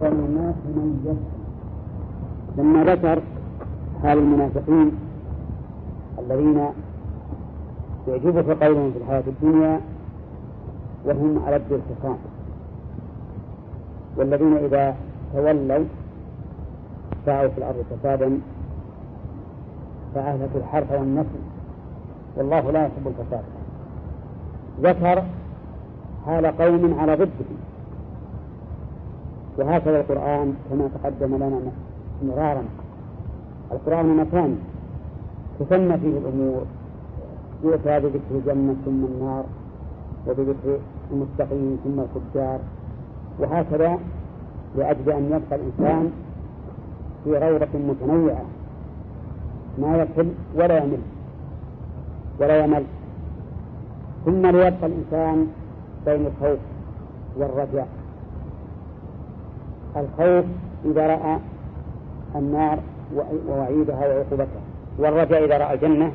ومن الناس من يسأل لما ذكر حال المنافقين الذين يعجبك قولهم في الحياة الدنيا وهم على الخصام والذين إذا تولوا سعوا في الأرض فسادا فأهلكوا الحرث والنسل والله لا يحب الفساد. ذكر حال قوم على ضده وهكذا القرآن كما تقدم لنا مرارا. القرآن مكان تسمى فيه الأمور. يؤتى بذكر الجنة ثم النار وبذكر المتقين ثم الفجار. وهكذا لأجل أن يبقى الإنسان في غيرة متنوعة. ما يكل ولا يمل ولا يمل. ثم ليبقى الإنسان بين الخوف والرجاء. الخوف إذا رأى النار ووعيدها وعقوبتها والرجاء إذا رأى الجنة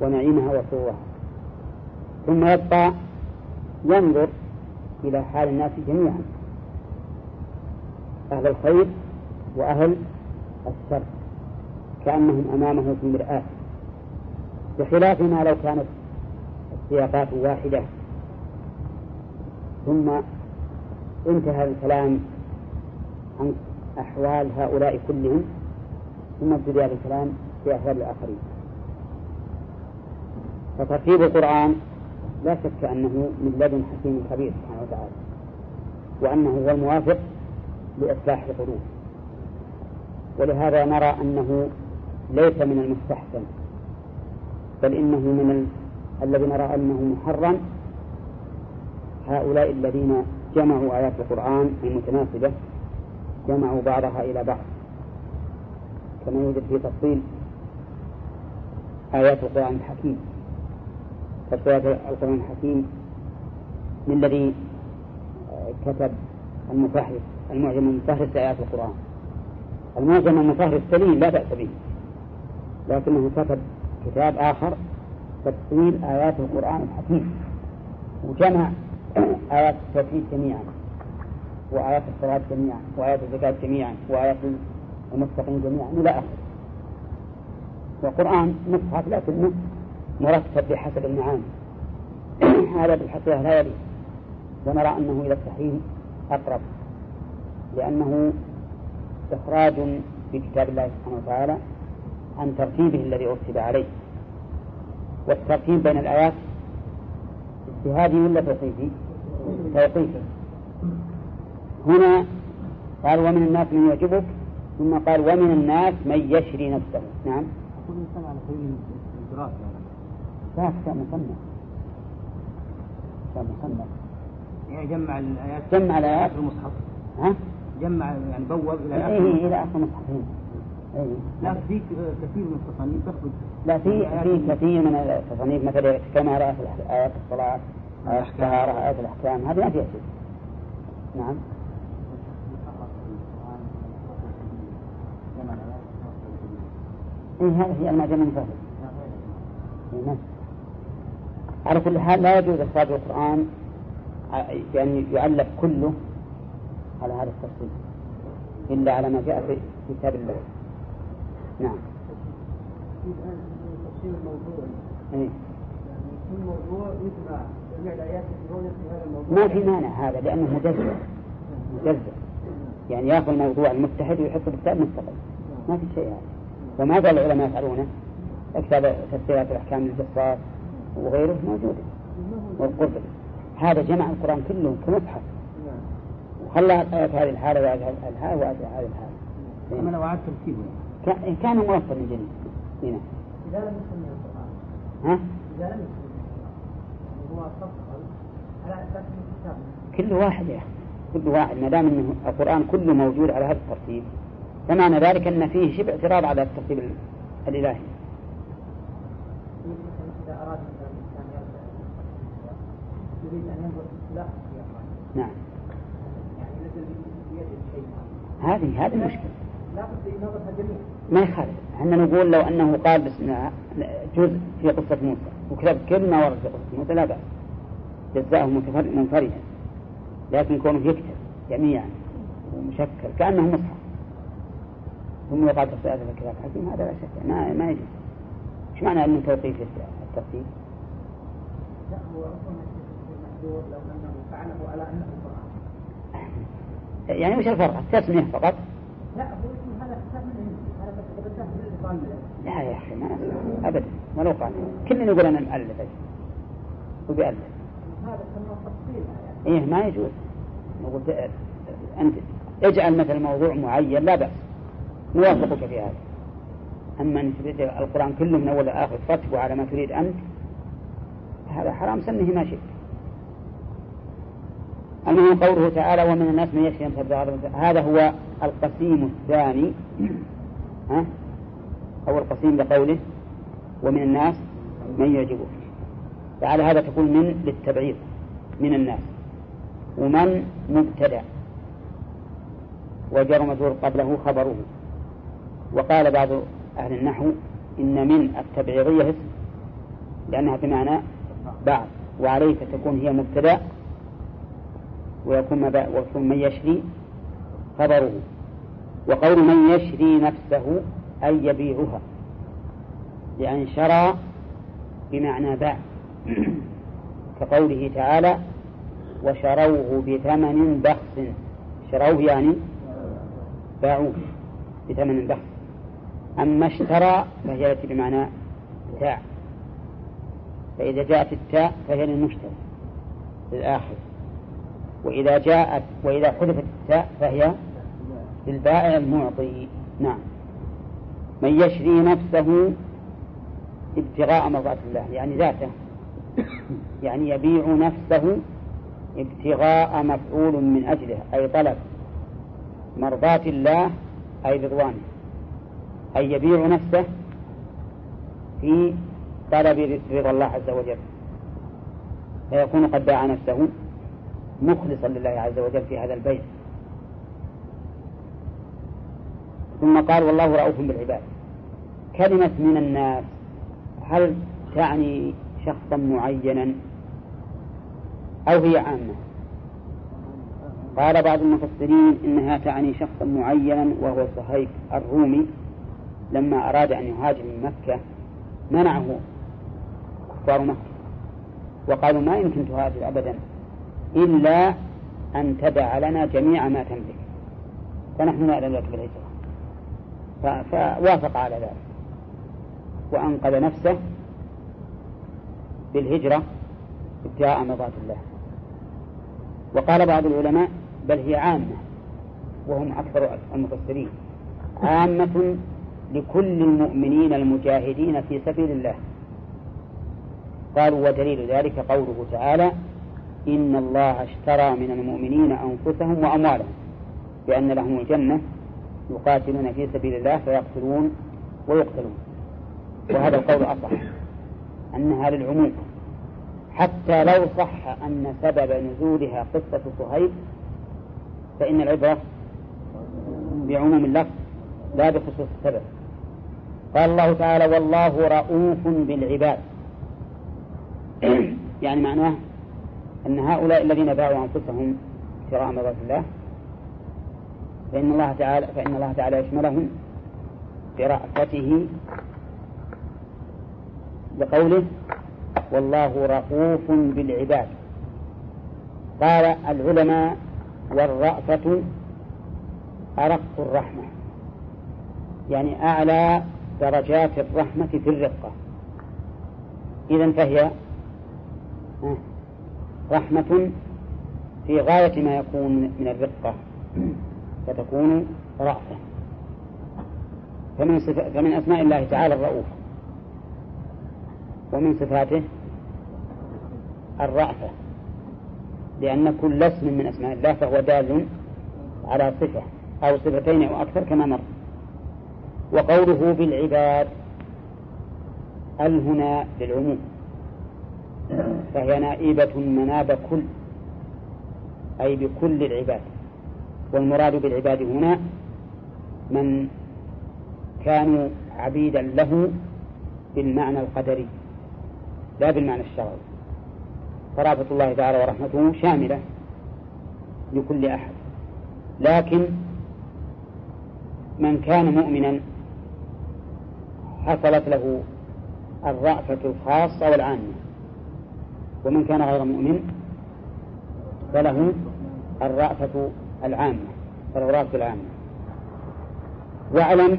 ونعيمها وسرورها. ثم يبقى ينظر إلى حال الناس جميعا أهل الخير وأهل الشر كأنهم أمامه في المرآة بخلاف ما لو كانت السياقات واحدة. ثم انتهى الكلام عن أحوال هؤلاء كلهم ثم ابتدأ الكلام في أحوال الآخرين. فترتيب القرآن لا شك أنه من لدن حكيم خبير سبحانه وتعالى وأنه هو الموافق لإصلاح القلوب. ولهذا نرى أنه ليس من المستحسن بل إنه من ال... الذي نرى أنه محرم. هؤلاء الذين جمعوا آيات القرآن المتناسبة جمعوا بعضها إلى بعض. كما يوجد في تفصيل آيات القرآن الحكيم. تفصيل القرآن الحكيم من الذي كتب المفهرس المعجم المفهرس لآيات القرآن. المعجم المفهرس سليم لا بأس به. لكنه كتب كتاب آخر تفصيل آيات القرآن الحكيم. وجمع آيات التوحيد جميعا. وآيات الصلاة جميعا وآيات الزكاة جميعا وآيات المتقين جميعا. إلى آخره. وقرآن مصحف لكنه مرتب بحسب المعاني. هذا بالحقيقة لا يلي. ونرى أنه إلى الصحيح أقرب. لأنه إخراج في كتاب الله سبحانه وتعالى عن ترتيبه الذي أرتب عليه. والترتيب بين الآيات اجتهادي ولا توقيفي؟ توقيفي. هنا قال ومن الناس من يعجبك ثم قال ومن الناس من يشري نفسه. نعم. كل إنسان على سبيل الدراسة لا كتاب مصنف كتاب مصنف يعني جمع الآيات جمع الآيات. في المصحف. ها؟ جمع يعني بوب إلى إيه آخر إلى آخر مصحفين إيه. لا في كثير من التصانيف تخرج. لا في في كثير من التصانيف مثلا كما رأت آيات الصلاة آيات الطهارة آيات الأحكام هذه ما فيها شيء نعم. إيه هذه هي المعجم المفرد إيه نعم. على كل حال لا يجوز إخراج القرآن يعني يعلق كله على هذا التفصيل إلا على ما جاء في كتاب الله. نعم. تفصيل الموضوع إيه؟ يعني كل موضوع جميع الايات التي في هذا الموضوع ما في مانع هذا لأنه مجزء مجزء يعني يأخذ الموضوع المتحد ويحطه بكتاب مستقل. ما في شيء هذا. وما زال العلماء يفعلونه. كتاب تفسيرات الأحكام للجصاص وغيره موجودة والقرطبي هذا جمع القرآن كله كمصحف. وخلى آيات هذه الحالة وآيات هذه الحالة وآيات هذه الحالة. أما لو أعاد ترتيبه كان- كان موفر من جديد هنا. إذا لم يسمي القرآن. ها؟ إذا لم يسمي القرآن. يعني هو على أساس الكتاب كل واحد يا أخي. كل واحد. ما دام إنه القرآن كله موجود على هذا الترتيب. فمعنى ذلك أن فيه شبه اعتراض على الترتيب ال- الإلهي. يمكن اذا اراد مثلا الانسان يرجع يريد ان ينظر في اصلاح السياقات نعم. هذه هذه المشكلة ما يخالف. إحنا نقول لو أنه قال الله جزء في قصة موسى وكتب كل ما ورد في قصة موسى لا بأس. جزاءه منفردا. لكن كونه يكتب جميعا مشكل كأنه مصحف. ثم يقال تصير هذا الكتاب حكيم هذا لا شك ما ما يجوز. إيش معنى انه توقيف الترتيب؟ لا هو لو أنه فعله على أنه قران يعني وش الفرق؟ التسمية فقط؟ لا هو اسم هذا كتاب من هذا لا يا أخي ما أبدا ولو قال. كل يقول أنا مؤلف. وبيألف. هذا كما تفصيل. إيه ما يجوز. نقول أنت اجعل مثل موضوع معين لا بأس. نوافقك في هذا. أما أن تريد القرآن كله من أول لآخر ترتبه على ما تريد أنت هذا حرام سمه ما شئت. المهم قوله تعالى ومن الناس من يشري هذا هو القسيم الثاني. ها؟ أو القسيم بقوله ومن الناس من يعجبه. فعلى هذا تقول من؟ للتبعيض. من الناس. ومن مبتدع وجر قبله خبره. وقال بعض أهل النحو إن من التبعيضية اسم لأنها بمعنى بعض وعليه فتكون هي مبتدأ ويكون ويكون من يشري خبره. وقول من يشري نفسه أي يبيعها لأن شرى بمعنى باع. كقوله تعالى وشروه بثمن بخس. شروه يعني باعوه بثمن بخس. أما اشترى فهي يأتي بمعنى تاع فإذا جاءت التاء فهي للمشتري للآخر. وإذا جاءت وإذا حذفت التاء فهي للبائع المعطي. نعم. من يشري نفسه ابتغاء مرضات الله يعني ذاته. يعني يبيع نفسه ابتغاء مفعول من أجله أي طلب. مرضات الله أي رضوانه. أي يبيع نفسه في طلب رضا الله عز وجل. فيكون قد باع نفسه مخلصا لله عز وجل في هذا البيت. ثم قال والله رؤوف بالعباد. كلمة من الناس هل تعني شخصا معينا أو هي عامة؟ قال بعض المفسرين إنها تعني شخصا معينا وهو صهيب الرومي. لما أراد أن يهاجر من مكة منعه كفار مكة. وقالوا ما يمكن تهاجر أبدا إلا أن تدع لنا جميع ما تملك. فنحن نأذن لك بالهجرة فوافق على ذلك. وأنقذ نفسه بالهجرة ابتغاء مرضات الله. وقال بعض العلماء بل هي عامة وهم أكثر المفسرين. عامة لكل المؤمنين المجاهدين في سبيل الله. قالوا ودليل ذلك قوله تعالى إن الله اشترى من المؤمنين أنفسهم وأموالهم بأن لهم الجنة يقاتلون في سبيل الله فيقتلون ويقتلون. وهذا القول أصح أنها للعموم. حتى لو صح أن سبب نزولها قصة صهيب فإن العبرة بعموم اللفظ لا بخصوص السبب. قال الله تعالى والله رؤوف بالعباد. يعني معناه أن هؤلاء الذين باعوا أنفسهم ابتغاء مرضات الله فإن الله تعالى فإن الله تعالى يشملهم برأفته بقوله والله رؤوف بالعباد. قال العلماء والرأفة أرق الرحمة. يعني أعلى درجات الرحمة في الرقة. إذا فهي رحمة في غاية ما يكون من الرقة. فتكون رأفة فمن, فمن أسماء الله تعالى الرؤوف. ومن صفاته الرأفة. لأن كل اسم من أسماء الله فهو دال على صفة أو صفتين أو أكثر كما مر. وقوله بالعباد ال هنا للعموم. فهي نائبة مناب كل أي بكل العباد. والمراد بالعباد هنا من كانوا عبيدا له بالمعنى القدري لا بالمعنى الشرعي. فرافة الله تعالى ورحمته شاملة لكل أحد. لكن من كان مؤمنا حصلت له الرأفة الخاصة والعامة. ومن كان غير مؤمن فله الرأفة العامة الرأفة العامة. واعلم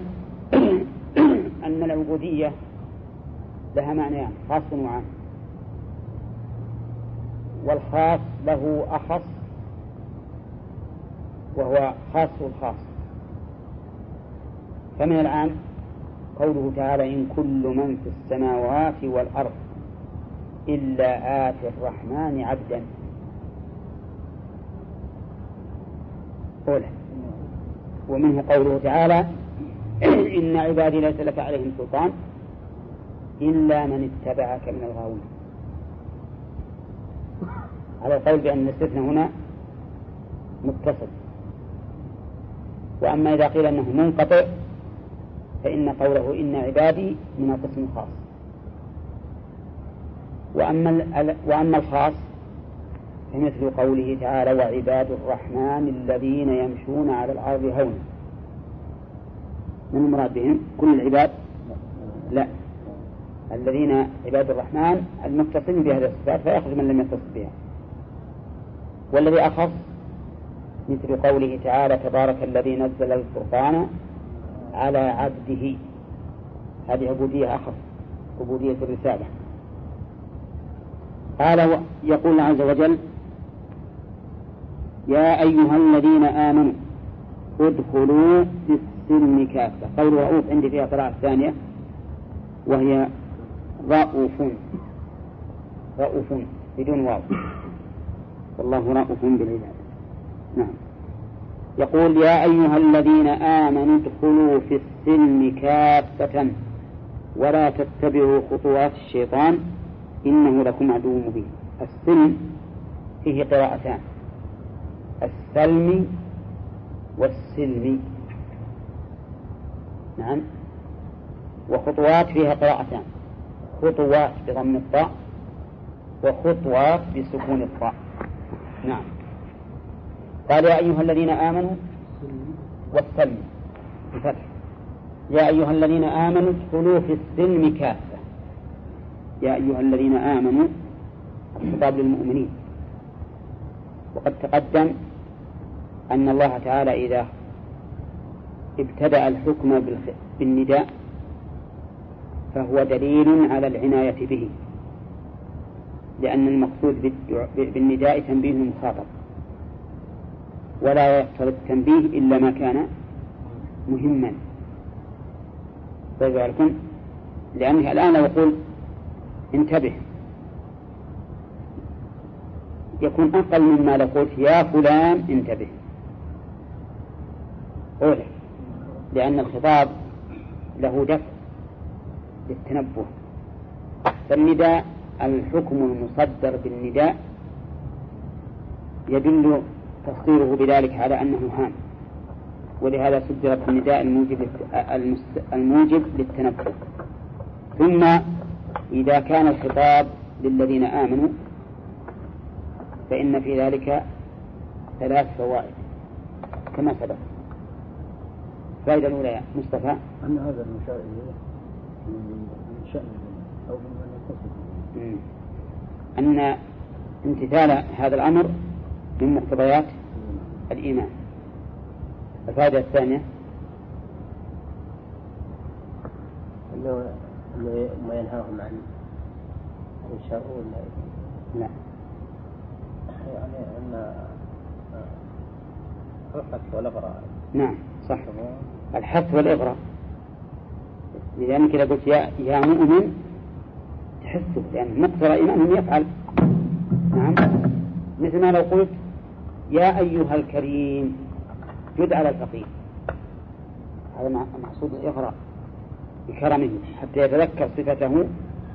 أن العبودية لها معنيان خاص وعام. والخاص له أخص وهو خاص الخاص فمن العام قوله تعالى إن كل من في السماوات والأرض إلا آتي الرحمن عبدا. قوله ومنه قوله تعالى إن عبادي ليس لك عليهم سلطان إلا من اتبعك من الغاوين. على القول بأن الاستثناء هنا متصل. وأما إذا قيل أنه منقطع فإن قوله إن عبادي من القسم الخاص. وأما وأما الخاص فمثل قوله تعالى وعباد الرحمن الذين يمشون على الأرض هونا من المراد بهم؟ كل العباد؟ لا. الذين عباد الرحمن المتصلين بهذه الصفات فيخرج من لم يتصل بها. والذي أخص مثل قوله تعالى تبارك الذي نزل الفرقان على عبده. هذه عبودية أخف عبودية الرسالة. قال يقول عز وجل يا أيها الذين آمنوا ادخلوا في السلم كافة. قول رؤوف عندي فيها قراءة ثانية وهي رؤوف رؤوف بدون واو. والله رؤوف بالعباد نعم. يقول يا أيها الذين آمنوا ادخلوا في السلم كافة ولا تتبعوا خطوات الشيطان إنه لكم عدو مبين. السلم فيه قراءتان. السلم والسلم. نعم. وخطوات فيها قراءتان. خطوات بضم الطاء وخطوات بسكون الطاء. نعم. قال يا أيها الذين آمنوا والسلم. بفتح يا أيها الذين آمنوا ادخلوا في السلم كافة. يا أيها الذين آمنوا الخطاب للمؤمنين. وقد تقدم أن الله تعالى إذا ابتدأ الحكم بالنداء فهو دليل على العناية به. لأن المقصود بالنداء تنبيه المخاطب. ولا يقتضي التنبيه إلا ما كان مهما. طيب لكم لأنه الآن لو يقول انتبه يكون أقل مما لو قلت يا فلان انتبه. أولى لأن الخطاب له دفع للتنبه. فالنداء الحكم المصدر بالنداء يدل تصديره بذلك على أنه هام ولهذا صدر النداء الموجب الموجب للتنبه ثم إذا كان الخطاب للذين آمنوا فإن في ذلك ثلاث فوائد كما سبق. الفائدة الأولى يا مصطفى. أن هذا المشار إليه من شأن أو من يتصل أن امتثال هذا الأمر من مقتضيات الإيمان. الفائدة الثانية؟ أنه ما ينهاهم عن يشاءون لا. يعني أن الحث والإغراء نعم صح. الحث والإغراء لذلك إذا قلت يا يا مؤمن تحسه لأن مقتضى إيمانهم يفعل. نعم. مثل ما لو قلت يا أيها الكريم جد على الفقير. هذا مقصود الإغراء بكرمه حتى يتذكر صفته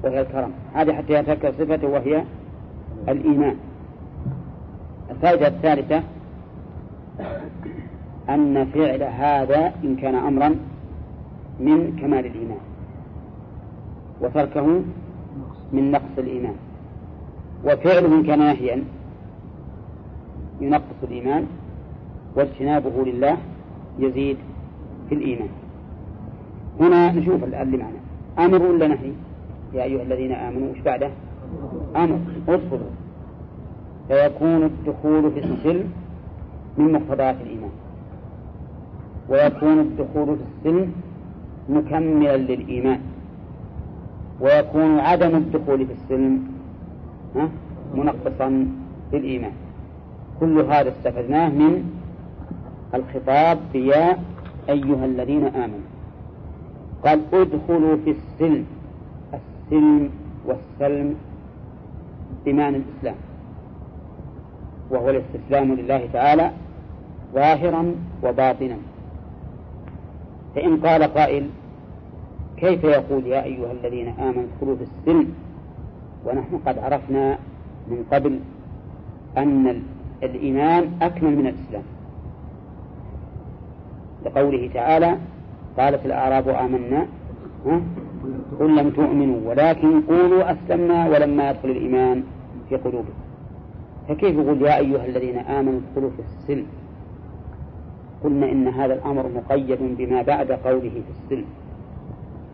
وهي الكرم. هذه حتى يتذكر صفته وهي الإيمان. الفائدة الثالثة أن فعل هذا إن كان أمرا من كمال الإيمان وتركه من نقص الإيمان. وفعله إن كان نهيا ينقص الإيمان واجتنابه لله يزيد في الإيمان. هنا نشوف اللي معنا أمر ولا نهي؟ يا أيها الذين آمنوا وش بعده؟ أمر. ادخلوا فيكون الدخول في السلم من مقتضيات الإيمان. ويكون الدخول في السلم مكملا للإيمان. ويكون عدم الدخول في السلم منقصا للإيمان. كل هذا استفدناه من الخطاب بيا أيها الذين آمنوا. قال ادخلوا في السلم السلم والسلم بمعنى الإسلام. وهو الاستسلام لله تعالى ظاهرا وباطنا. فإن قال قائل كيف يقول يا أيها الذين آمنوا ادخلوا في السلم؟ ونحن قد عرفنا من قبل أن الإيمان أكمل من الإسلام. لقوله تعالى قالت الأعراب آمنا قل لم تؤمنوا ولكن قولوا أسلمنا ولما يدخل الإيمان في قلوبكم. فكيف يقول يا أيها الذين آمنوا ادخلوا في السلم؟ قلنا إن هذا الأمر مقيد بما بعد قوله في السلم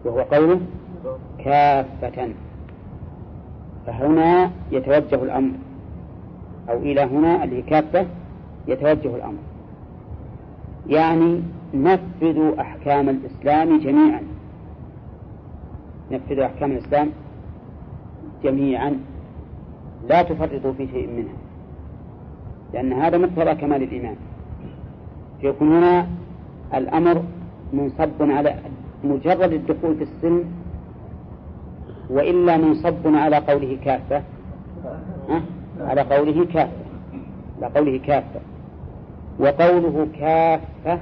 وهو قوله كافة. فهنا يتوجه الأمر أو إلى هنا اللي كافة يتوجه الأمر. يعني نفذوا أحكام الإسلام جميعا. نفذوا أحكام الإسلام جميعا. لا تفرطوا في شيء منها. لأن هذا مقتضى كمال الإيمان. فيكون هنا الأمر منصب على مجرد الدخول في السلم وإلا منصب على قوله كافة. على قوله كافة على قوله كافة وقوله كافة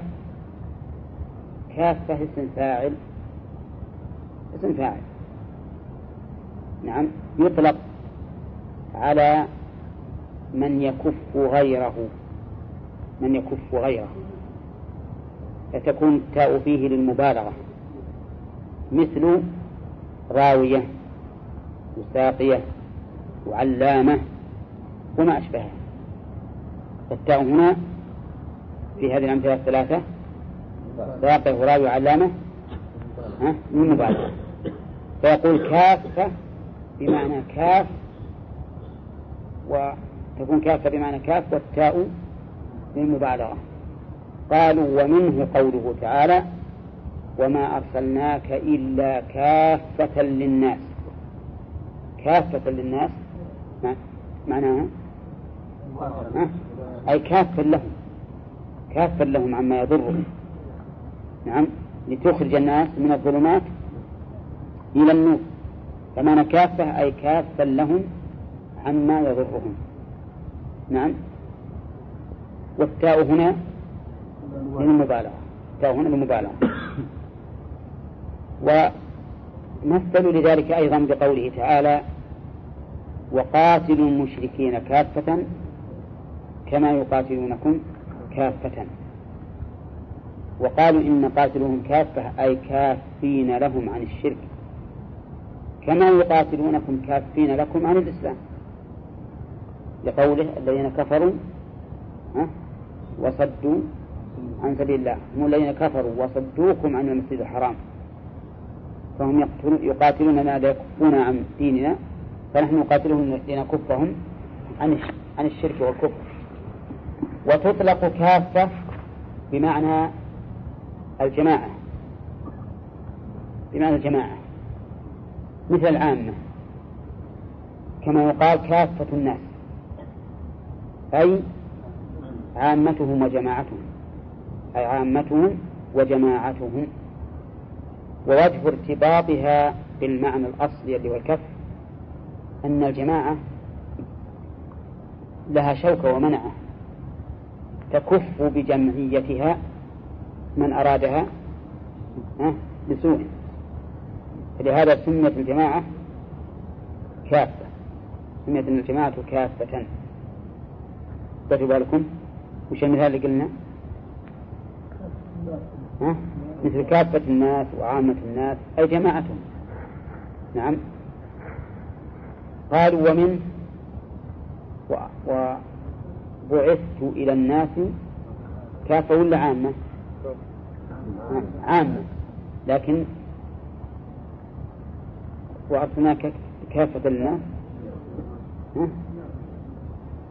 كافة اسم فاعل. اسم فاعل. نعم. يطلق على من يكف غيره. من يكف غيره. فتكون التاء فيه للمبالغة. مثل راوية وساقية وعلامة وما أشبهها فالتاء هنا في هذه الأمثلة الثلاثة ساقية وراوي وعلامة من مبالغة فيقول كافة بمعنى كاف وتكون كافة بمعنى كاف والتاء للمبالغة. قالوا ومنه قوله تعالى وما أرسلناك إلا كافة للناس. كافة للناس معناها؟ أي كافة لهم كافة لهم عما يضرهم. نعم. لتخرج الناس من الظلمات إلى النور. فمعنى كافة أي كافة لهم عما يضرهم. نعم. والتاء هنا للمبالغة. التاء هنا للمبالغة. ومثلوا لذلك أيضا بقوله تعالى وقاتلوا المشركين كافة كما يقاتلونكم كافة. وقالوا إن قاتلهم كافة أي كافين لهم عن الشرك. كما يقاتلونكم كافين لكم عن الإسلام. لقوله الذين كفروا وصدوا عن سبيل الله. هم الذين كفروا وصدوكم عن المسجد الحرام. فهم يقاتلوننا ليكفون عن ديننا فنحن نقاتلهم لنكفهم عن عن الشرك والكفر. وتطلق كافة بمعنى الجماعة. بمعنى الجماعة. مثل العامة. كما يقال كافة الناس. أي عامتهم وجماعتهم. أي عامتهم وجماعتهم. ووجه ارتباطها بالمعنى الأصلي اللي هو الكف أن الجماعة لها شوكة ومنعة. تكف بجمعيتها من أرادها بسوء. فلهذا سميت الجماعة كافة. سميت الجماعة كافة. خذوا بالكم وش المثال اللي قلنا؟ ها؟ مثل كافة الناس وعامة الناس أي جماعتهم نعم. قالوا ومن وبعثت إلى الناس كافة ولا عامة؟ عامة. لكن وأرسلناك كافة للناس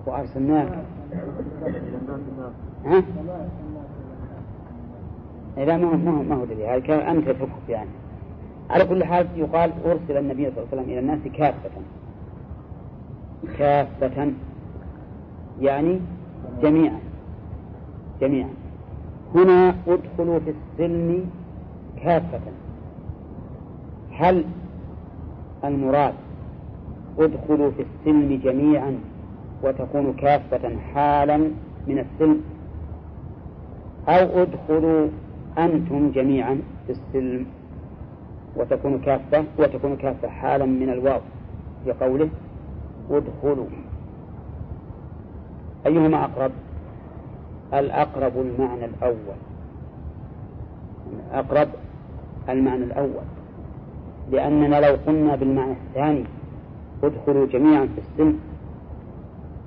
وأرسلناك. ها؟ لا ما هو ما هو ما هو أنت تفك يعني. على كل حال يقال أرسل النبي صلى الله عليه وسلم إلى الناس كافة. كافة. يعني جميعا. جميعا. هنا ادخلوا في السلم كافة. هل المراد ادخلوا في السلم جميعا وتكون كافة حالا من السلم؟ أو ادخلوا أنتم جميعا في السلم وتكون كافة وتكون كافة حالا من الواو في قوله ادخلوا. أيهما أقرب؟ الأقرب المعنى الأول. أقرب المعنى الأول. لأننا لو قلنا بالمعنى الثاني ادخلوا جميعا في السلم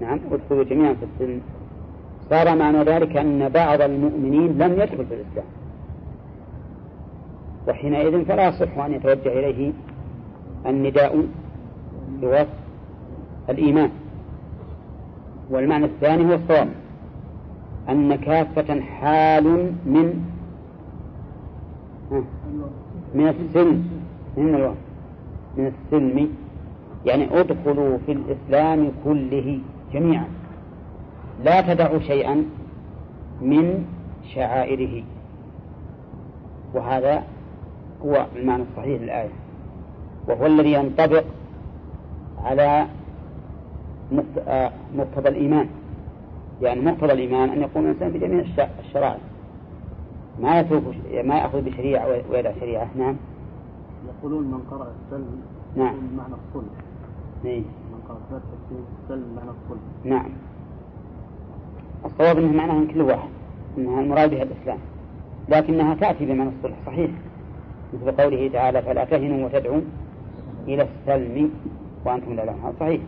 نعم ادخلوا جميعا في السلم صار معنى ذلك أن بعض المؤمنين لم يدخل في الإسلام. وحينئذ فلا يصح أن يتوجه إليه النداء بوصف الإيمان. والمعنى الثاني هو الصواب أن كافة حال من من السلم. من الوصف من السلم. يعني ادخلوا في الإسلام كله جميعا. لا تدعوا شيئا من شعائره. وهذا هو المعنى الصحيح للآية. وهو الذي ينطبق على مقتضى الإيمان. يعني مقتضى الإيمان أن يكون الإنسان بجميع الشرائع. ما يترك ما يأخذ بشريعة ويدع شريعة. نعم. يقولون من قرأ السلم نعم. بمعنى الصلح نعم من قرأ السلم بمعنى الصلح نعم. الصواب أنه معناها كل واحد. أنها المراد بها الإسلام. لكنها تأتي بمعنى الصلح صحيح. مثل قوله تعالى فلا تهنوا وتدعوا إلى السلم وأنتم لا هذا صحيح.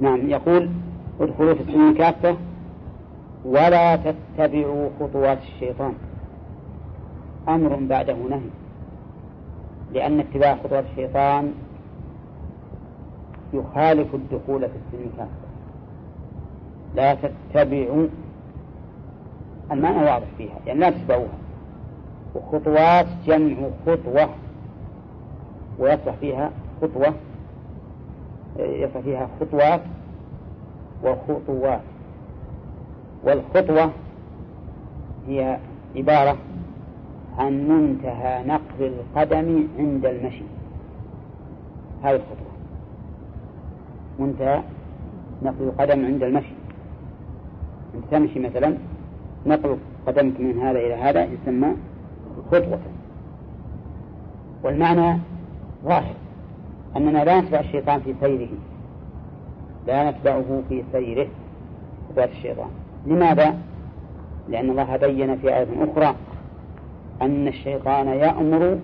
نعم يقول ادخلوا في السلم كافة ولا تتبعوا خطوات الشيطان. أمر بعده نهي لأن اتباع خطوات الشيطان يخالف الدخول في السلم كافة لا تتبعوا المعنى واضح فيها يعني لا تتبعوها. وخطوات جمع خطوة ويصلح فيها خطوة يصلح فيها خطوات وخطوات والخطوة هي عبارة عن منتهى نقل القدم عند المشي. هذه الخطوة. منتهى نقل القدم عند المشي. أنت تمشي مثلا نقل قدمك من هذا إلى هذا يسمى خطوة. والمعنى ظاهر أننا لا نتبع الشيطان في سيره. لا نتبعه في سيره. خطوات الشيطان. لماذا؟ لأن الله بين في آية أخرى أن الشيطان يأمر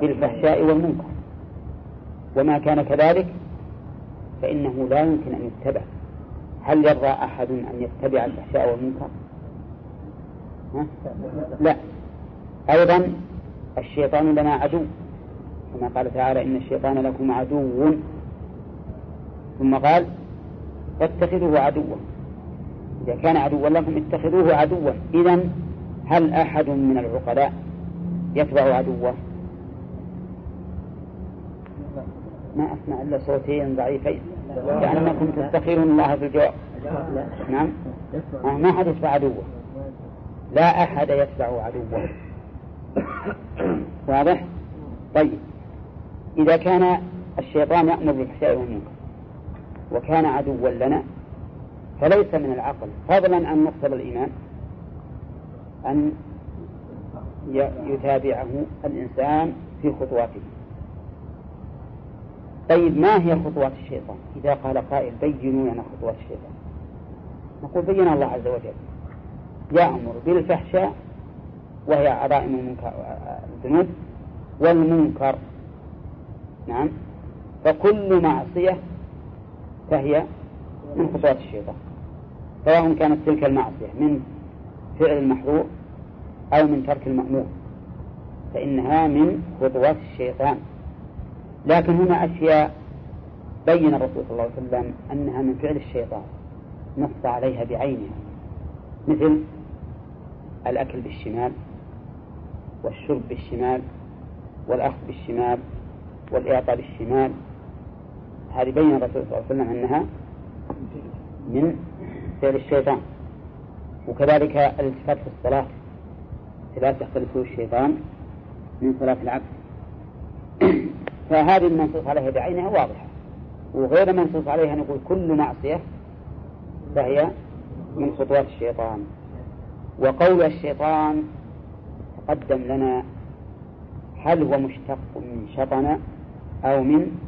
بالفحشاء والمنكر. وما كان كذلك فإنه لا يمكن أن يتبع. هل يرضى أحد أن يتبع الفحشاء والمنكر؟ لا. أيضا الشيطان لنا عدو. كما قال تعالى إن الشيطان لكم عدو. ثم قال فاتخذوه عدوا. إذا كان عدوا لكم اتخذوه عدوا. إذا هل أحد من العقلاء يتبع عدوه؟ ما أسمع إلا صوتين ضعيفين. كأنكم تستخيرون الله في الجواب. نعم. ما حد يتبع عدوه. لا أحد يتبع عدوه. واضح؟ طيب. إذا كان الشيطان يأمر بالفحشاء والمنكر وكان عدوا لنا فليس من العقل. فضلا عن مقتضى الإيمان أن يتابعه الإنسان في خطواته. طيب ما هي خطوات الشيطان؟ إذا قال قائل بينوا لنا خطوات الشيطان. نقول بين الله عز وجل. يأمر بالفحشاء وهي عظائم الذنوب والمنكر. نعم. فكل معصية فهي من خطوات الشيطان. سواء كانت تلك المعصية من فعل المحظور أو من ترك المأمور. فإنها من خطوات الشيطان. لكن هنا أشياء بين الرسول صلى الله عليه وسلم أنها من فعل الشيطان. نص عليها بعينها. مثل الأكل بالشمال والشرب بالشمال والأخذ بالشمال والإعطاء بالشمال هذه بين الرسول صلى الله عليه وسلم أنها من فعل الشيطان. وكذلك الالتفات في الصلاة. لا تختلف الشيطان من صلاة العبد. فهذه المنصوص عليها بعينها واضحة. وغير منصوص عليها نقول كل معصية فهي من خطوات الشيطان. وقول الشيطان تقدم لنا هل هو مشتق من شطن أو من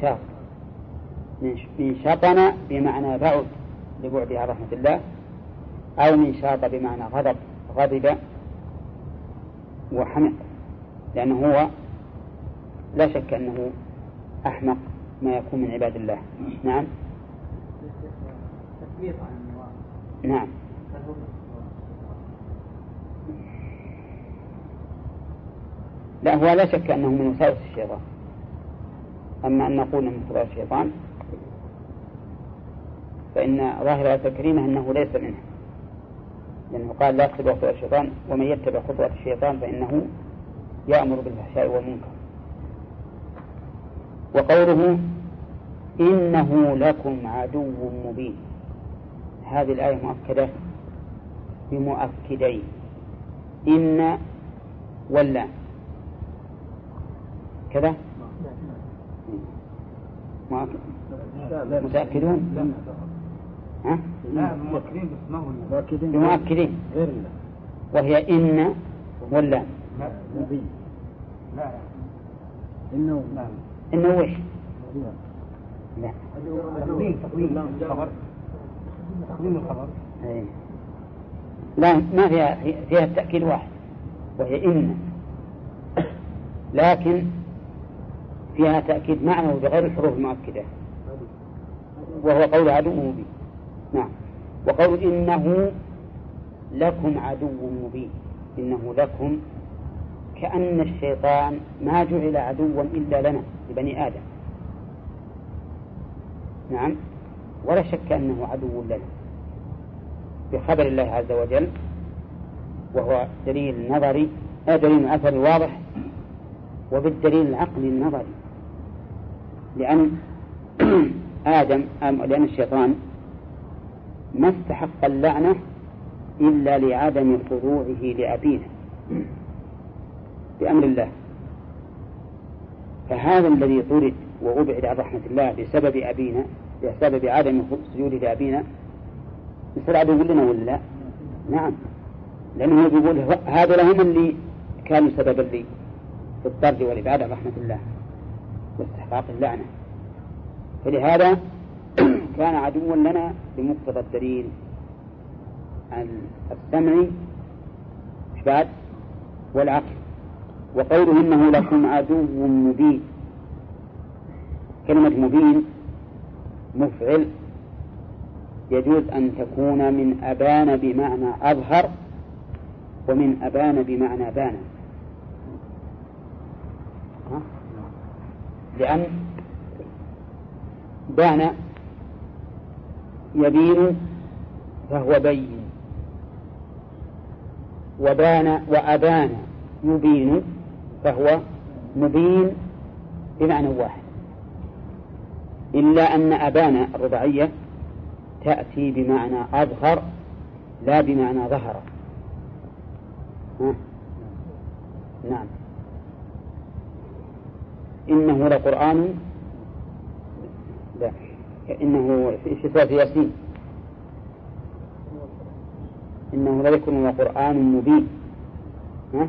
شاق. من شطن بمعنى بعد لبعد عن رحمة الله أو من شاط بمعنى غضب غضب وحمق لأنه هو لا شك أنه أحمق ما يكون من عباد الله. نعم. نعم. لا هو لا شك أنه من وساوس الشيطان. أما أن نقول من وساوس الشيطان فإن ظاهر الآية الكريمة أنه ليس منه. لأنه قال لا تتبع خطوات الشيطان ومن يتبع خطوات الشيطان فإنه يأمر بالفحشاء والمنكر. وقوله إنه لكم عدو مبين. هذه الآية مؤكدة بمؤكدين. إن ولا. كذا؟ متأكدون؟ ها؟ لا مؤكدين باسمه مؤكدين. بمؤكدين. غير الله. وهي إن ولا؟ لا. إنه. لا. إنه وش؟ لا. تقديم تقديم الخبر. تقديم الخبر. إيه. لا ما فيها فيها التأكيد واحد. وهي إن. لكن فيها تأكيد معنوي بغير الحروف المؤكدة. وهو قول عدو مبين. نعم. وقول إنه لكم عدو مبين. إنه لكم كأن الشيطان ما جعل عدوا إلا لنا لبني آدم. نعم. ولا شك أنه عدو لنا. بخبر الله عز وجل وهو دليل نظري آه دليل أثري واضح وبالدليل العقلي النظري. لأن آدم لأن الشيطان ما استحق اللعنة إلا لعدم خضوعه لأبينا بأمر الله. فهذا الذي طرد وأبعد عن رحمة الله بسبب أبينا بسبب عدم سجوده لأبينا يصير عدو لنا ولا؟ لا؟ نعم. لأنه يقول هذا هم اللي كانوا سببا لي في الطرد والإبعاد عن رحمة الله. واستحقاق اللعنة. فلهذا كان عدوا لنا بمقتضى الدليل. السمعي بعد والعقل. وقوله إنه لكم عدو مبين. كلمة مبين مفعل يجوز أن تكون من أبان بمعنى أظهر ومن أبان بمعنى بان. لأن بان يبين فهو بين. وبان وأبان يبين فهو مبين بمعنى واحد. إلا أن أبان الرباعية تأتي بمعنى أظهر لا بمعنى ظهر؟ نعم. إنه لقرآن لا إنه في سورة ياسين إنه لذكر وقرآن مبين ها؟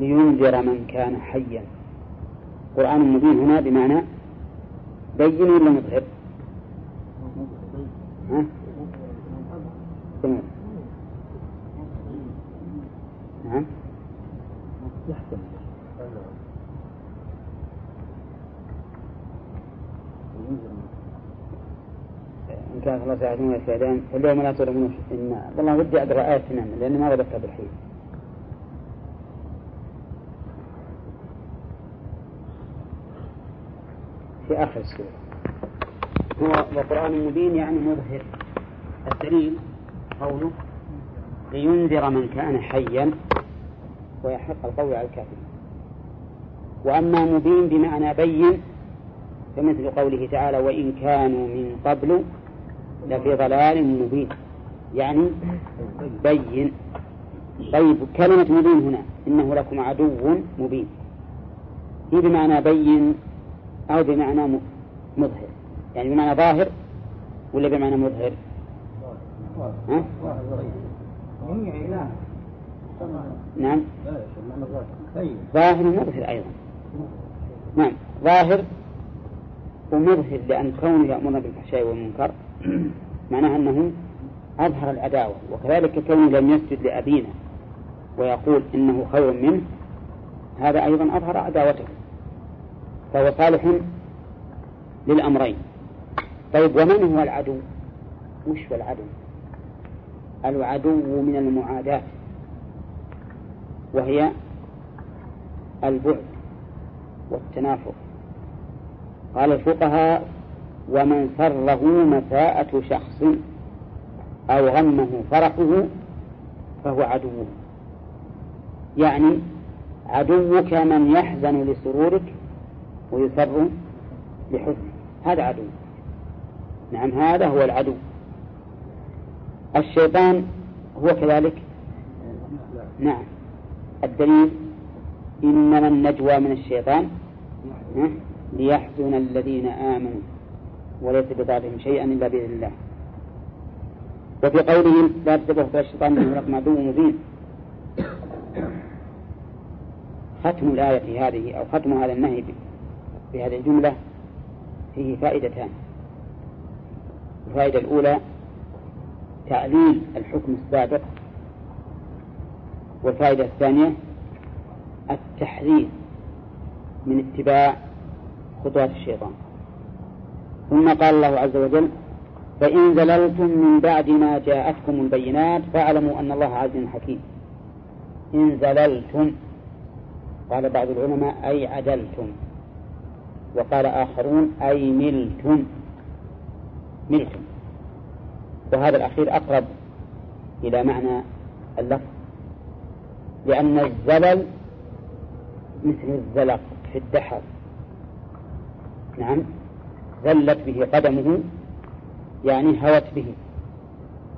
لينذر من كان حيا قرآن مبين هنا بمعنى بين ولا مظهر؟ ساعدون الفعلين فاليوم لا تظلمون إن والله ودي أقرأ آية تنام لأني ما ضبطتها بالحين في آخر السورة هو وقرآن مبين يعني مظهر الدليل قوله لينذر من كان حيا ويحق القول على الكافرين. وأما مبين بمعنى بين فمثل قوله تعالى وإن كانوا من قبل لفي ضلال مبين. يعني بين. طيب كلمة مبين هنا. إنه لكم عدو مبين. هي بمعنى بين أو بمعنى مظهر. يعني بمعنى ظاهر ولا بمعنى مظهر؟ ها؟ نعم. ظاهر ومظهر أيضا. نعم. ظاهر ومظهر لأن كونه يأمرنا بالفحشاء والمنكر معناه أنه أظهر العداوة وكذلك كونه لم يسجد لأبينا ويقول إنه خير منه هذا أيضا أظهر عداوته. فهو صالح للأمرين. طيب ومن هو العدو؟ وش هو العدو؟ العدو من المعاداة وهي البعد والتنافر. قال الفقهاء ومن سره مساءة شخص أو غمه فرحه فهو عدوه يعني عدوك من يحزن لسرورك ويسر لحزنك. هذا عدو. نعم هذا هو العدو. الشيطان هو كذلك؟ نعم. الدليل إنما النجوى من الشيطان ليحزن الذين آمنوا. وليس بضارهم شيئا إلا بإذن الله. وفي قوله لا تتبعوا الشيطان إنه لكم عدو مبين. ختم الآية هذه أو ختم هذا النهي بهذه الجملة فيه فائدتان. الفائدة الأولى تعليل الحكم السابق. والفائدة الثانية التحذير من اتباع خطوات الشيطان. ثم قال الله عز وجل فإن زللتم من بعد ما جاءتكم البينات فاعلموا أن الله عزيز حكيم. إن زللتم قال بعض العلماء أي عدلتم. وقال آخرون أي ملتم. ملتم. وهذا الأخير أقرب إلى معنى اللفظ لأن الزلل مثل الزلق في الدحر. نعم. زلت به قدمه يعني هوت به.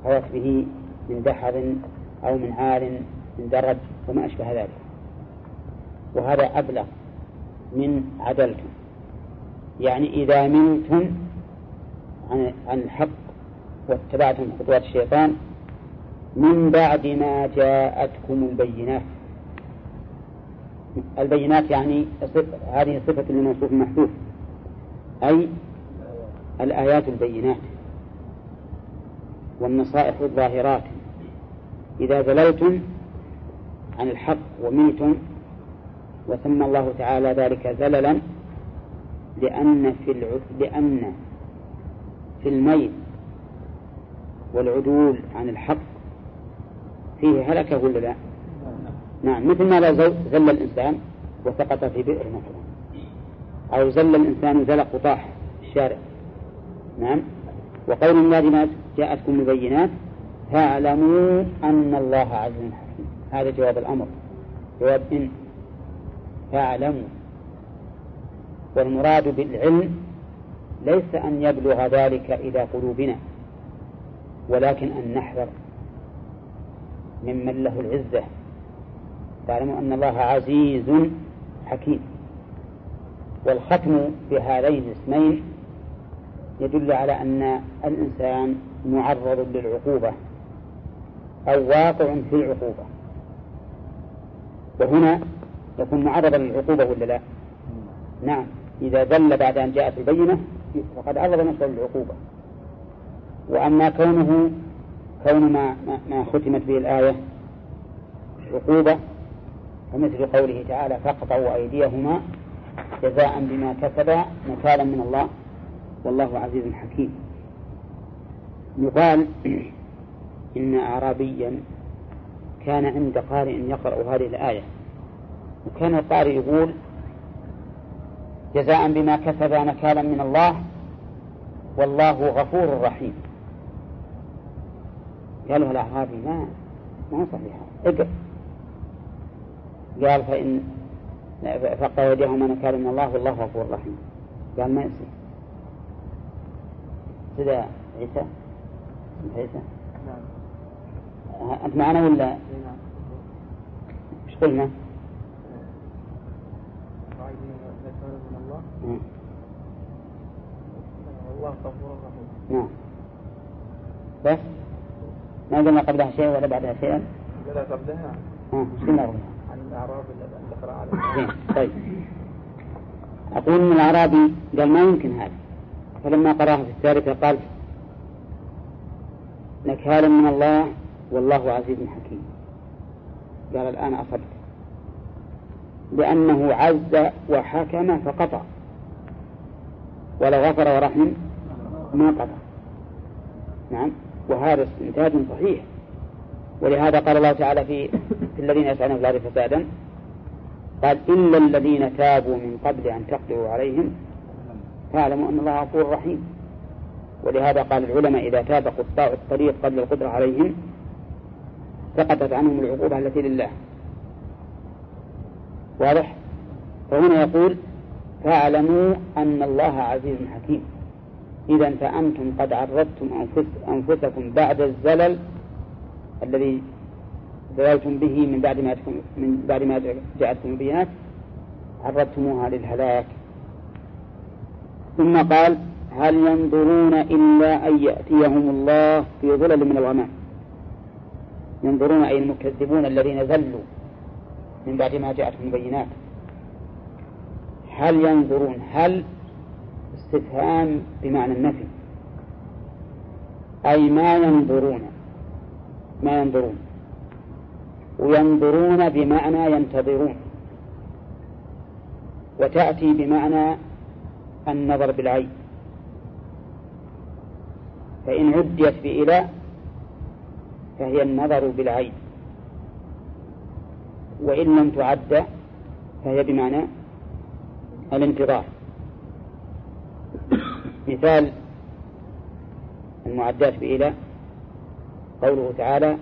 هوت به من دحر أو من عال من درج وما أشبه ذلك. وهذا أبلغ من عدلتم يعني إذا منتم عن عن الحق واتبعتم خطوات الشيطان من بعد ما جاءتكم البينات. البينات يعني هذه صفة لموصوف محذوف أي الآيات البينات والنصائح الظاهرات إذا زللتم عن الحق وميتم وسمى الله تعالى ذلك زللا لأن في لأن في الميل والعدول عن الحق فيه هلكة ولا لا؟ نعم مثل ما لو زل الإنسان وسقط في بئر مثلا أو زل الإنسان زلق وطاح في الشارع نعم. وقول الله ما جاءتكم البينات فاعلموا أن الله عز حكيم. هذا جواب الأمر. جواب إن. فاعلموا. والمراد بالعلم ليس أن يبلغ ذلك إلى قلوبنا ولكن أن نحذر ممن له العزة. تعلموا أن الله عزيز حكيم. والختم بهذين الاسمين يدل على أن الإنسان معرض للعقوبة أو واقع في العقوبة. وهنا يكون معرضا للعقوبة ولا لا؟ نعم. إذا دل بعد أن جاءت البينة فقد عرض نفسه للعقوبة. وأما كونه كون ما, ما ختمت به الآية عقوبة فمثل قوله تعالى فاقطعوا أيديهما جزاء بما كسبا نكالا من الله. والله عزيز حكيم. يقال إن أعرابيا كان عند قارئ يقرأ هذه الآية. وكان القارئ يقول جزاء بما كسب نكالا من الله والله غفور رحيم. قالوا الأعرابي ما ما صحيح اقرأ. قال فإن فقى وجههما نكالا من الله والله غفور رحيم. قال ما يصير. كذا عيسى؟ عيسى؟ نعم. أنت معنا ولا؟ نعم. إيش قلنا؟ من الله. نعم. والله غفور رحيم. نعم. بس؟ ما قلنا قبلها شيء ولا بعدها شيئا قال قبلها؟ ها إيش قلنا قبلها؟ عن الأعراب الذي تقرأ عليه طيب. أقول إن الأعرابي قال ما يمكن هذا. فلما قراها في الثالثة قال نكالا من الله والله عزيز حكيم. قال الآن أصبت لأنه عز وحكم فقطع. ولو غفر ورحم ما قطع. نعم. وهذا استنتاج صحيح. ولهذا قال الله تعالى في, في الذين يسعون في الأرض فسادا قال إلا الذين تابوا من قبل أن تقدروا عليهم فاعلموا أن الله غفور رحيم. ولهذا قال العلماء إذا تاب قطاع الطريق قبل القدرة عليهم سقطت عنهم العقوبة التي لله. واضح؟ فهنا يقول فاعلموا أن الله عزيز حكيم. إذا فأنتم قد عرضتم أنفس أنفسكم بعد الزلل الذي زللتم به من بعد ما من بعد ما جاءتكم البينات عرضتموها للهلاك. ثم قال هل ينظرون إلا أن يأتيهم الله في ظلل من الغمام. ينظرون أي المكذبون الذين زلوا من بعد ما جاءتهم البينات. هل ينظرون؟ هل استفهام بمعنى النفي؟ أي ما ينظرون؟ ما ينظرون. وينظرون بمعنى ينتظرون. وتأتي بمعنى النظر بالعين. فإن عديت بإلى فهي النظر بالعين. وإن لم تعد فهي بمعنى الانتظار. مثال المعدات بإلى قوله تعالى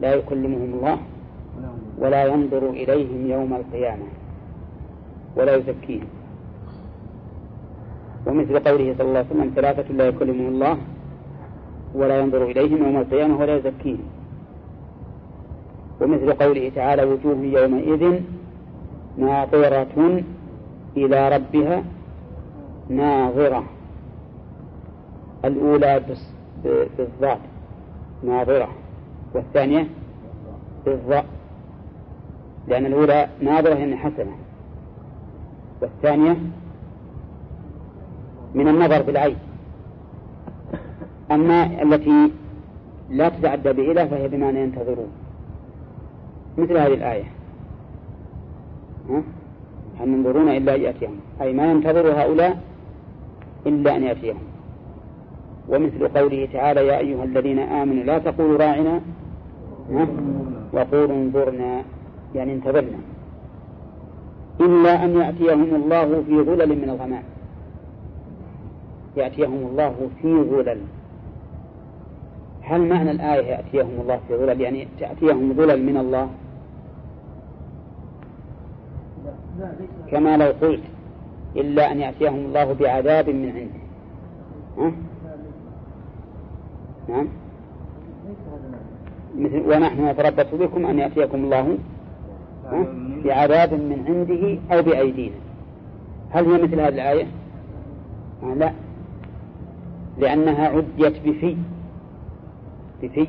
لا يكلمهم الله ولا ينظر إليهم يوم القيامة ولا يزكيهم. ومثل قوله صلى الله عليه وسلم ثلاثة لا يكلمهم الله ولا ينظر إليهم يوم القيامة ولا يزكيهم. ومثل قوله تعالى وجوه يومئذ ناظرة إلى ربها ناظرة. الأولى بالضاد ناظرة والثانية بالضاء لأن الأولى ناظرة إن حسنة والثانية من النظر بالعين. أما التي لا تتعدى بإله فهي بمعنى ينتظرون. مثل هذه الآية؟ هل ينظرون إلا أن يأتيهم؟ أي ما ينتظر هؤلاء إلا أن يأتيهم. ومثل قوله تعالى يا أيها الذين آمنوا لا تقولوا راعنا. وقولوا انظرنا. يعني انتظرنا إلا أن يأتيهم الله في ظلل من الغمام. يأتيهم الله في ظلل. هل معنى الآية يأتيهم الله في ظلل؟ يعني تأتيهم ظلل من الله؟ كما لو قلت إلا أن يأتيهم الله بعذاب من عنده. ها؟ نعم مثل ونحن نتربص بكم أن يأتيكم الله بعذاب من عنده أو بأيدينا. هل هي مثل هذه الآية؟ آه لا. لأنها عديت بفي. بفي.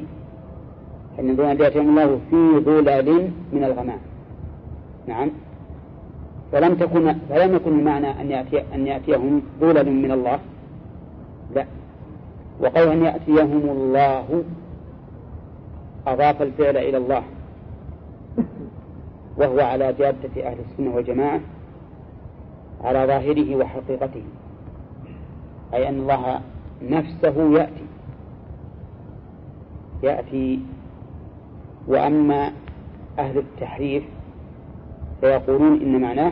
أن دون يأتيهم الله في ظلال من الغمام. نعم. فلم تكن فلم يكن المعنى أن يأتي أن يأتيهم ظلل من الله. لا. وقول أن يأتيهم الله أضاف الفعل إلى الله. وهو على جادة أهل السنة والجماعة على ظاهره وحقيقته. أي أن الله نفسه يأتي. يأتي وأما أهل التحريف فيقولون إن معناه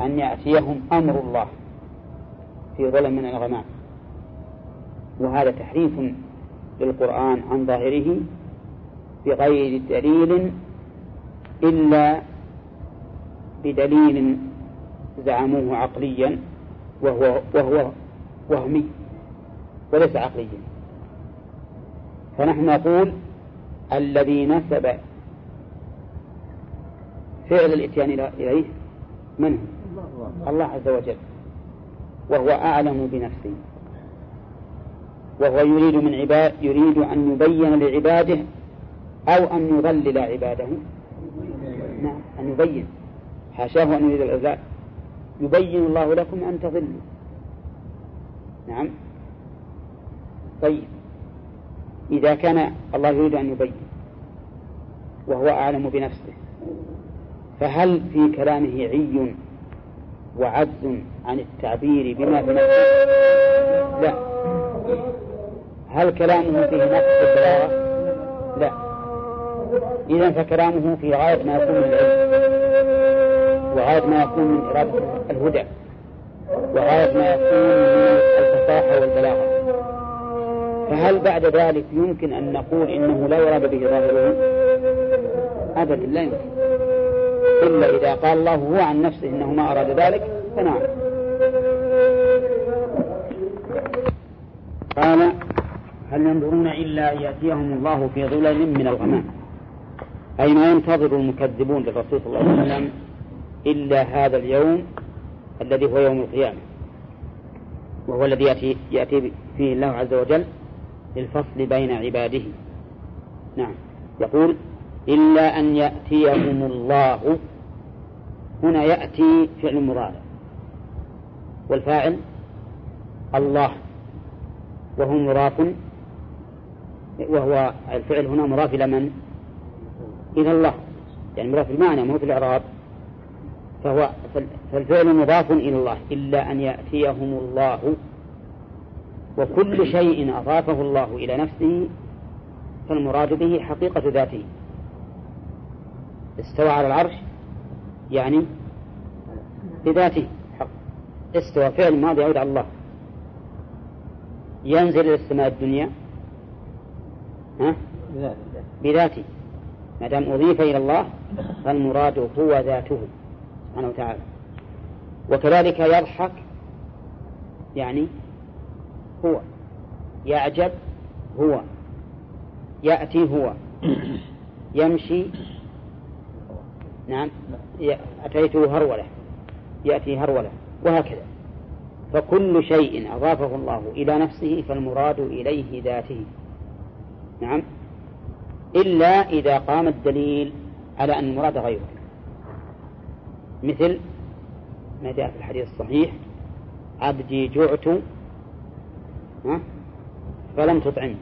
أن يأتيهم أمر الله في ظلم من الغمام. وهذا تحريف للقرآن عن ظاهره بغير دليل إلا بدليل زعموه عقليا وهو وهو وهمي وليس عقليا. فنحن نقول الذي نسب فعل الإتيان إليه من هو؟ الله عز وجل. وهو أعلم بنفسه. وهو يريد من عباد يريد أن يبين لعباده أو أن يضلل عباده. نعم أن يبين. حاشاه أن يريد الإضلال يبين الله لكم أن تضلوا. نعم. طيب. إذا كان الله يريد أن يبين وهو أعلم بنفسه فهل في كلامه عي وعجز عن التعبير بما في نفسه؟ لا. هل كلامه فيه نقص البلاغة لا. إذا فكلامه في غاية ما يكون من العلم وغاية ما يكون من إرادة الهدى وغاية ما يكون من الفصاحة والبلاغة. فهل بعد ذلك يمكن أن نقول إنه لا يراد به ظاهره؟ أبدا لا يمكن. إلا إذا قال الله هو عن نفسه إنه ما أراد ذلك فنعم. قال هل ينظرون إلا أن يأتيهم الله في ظلل من الغمام أي ما ينتظر المكذبون للرسول صلى الله عليه وسلم إلا هذا اليوم الذي هو يوم القيامة وهو الذي يأتي, يأتي فيه الله عز وجل للفصل بين عباده. نعم. يقول إلا أن يأتيهم الله. هنا يأتي فعل مضارع والفاعل الله. وهو مضاف وهو الفعل هنا مضاف إلى من؟ إلى الله. يعني مضاف المعنى مو في الإعراب. فهو فالفعل مضاف إلى الله. إلا أن يأتيهم الله. وكل شيء أضافه الله إلى نفسه فالمراد به حقيقة ذاته. استوى على العرش يعني بذاته حق. استوى فعل ماضي يعود على الله. ينزل إلى السماء الدنيا ها؟ بذاته. ما دام أضيف إلى الله فالمراد هو ذاته سبحانه وتعالى. وكذلك يضحك يعني هو. يعجب هو. يأتي هو. يمشي. نعم. أتيته هرولة. يأتي هرولة. وهكذا. فكل شيء أضافه الله إلى نفسه فالمراد إليه ذاته. نعم. إلا إذا قام الدليل على أن المراد غيره. مثل ما جاء في الحديث الصحيح. عبدي جعت فلم تطعمني.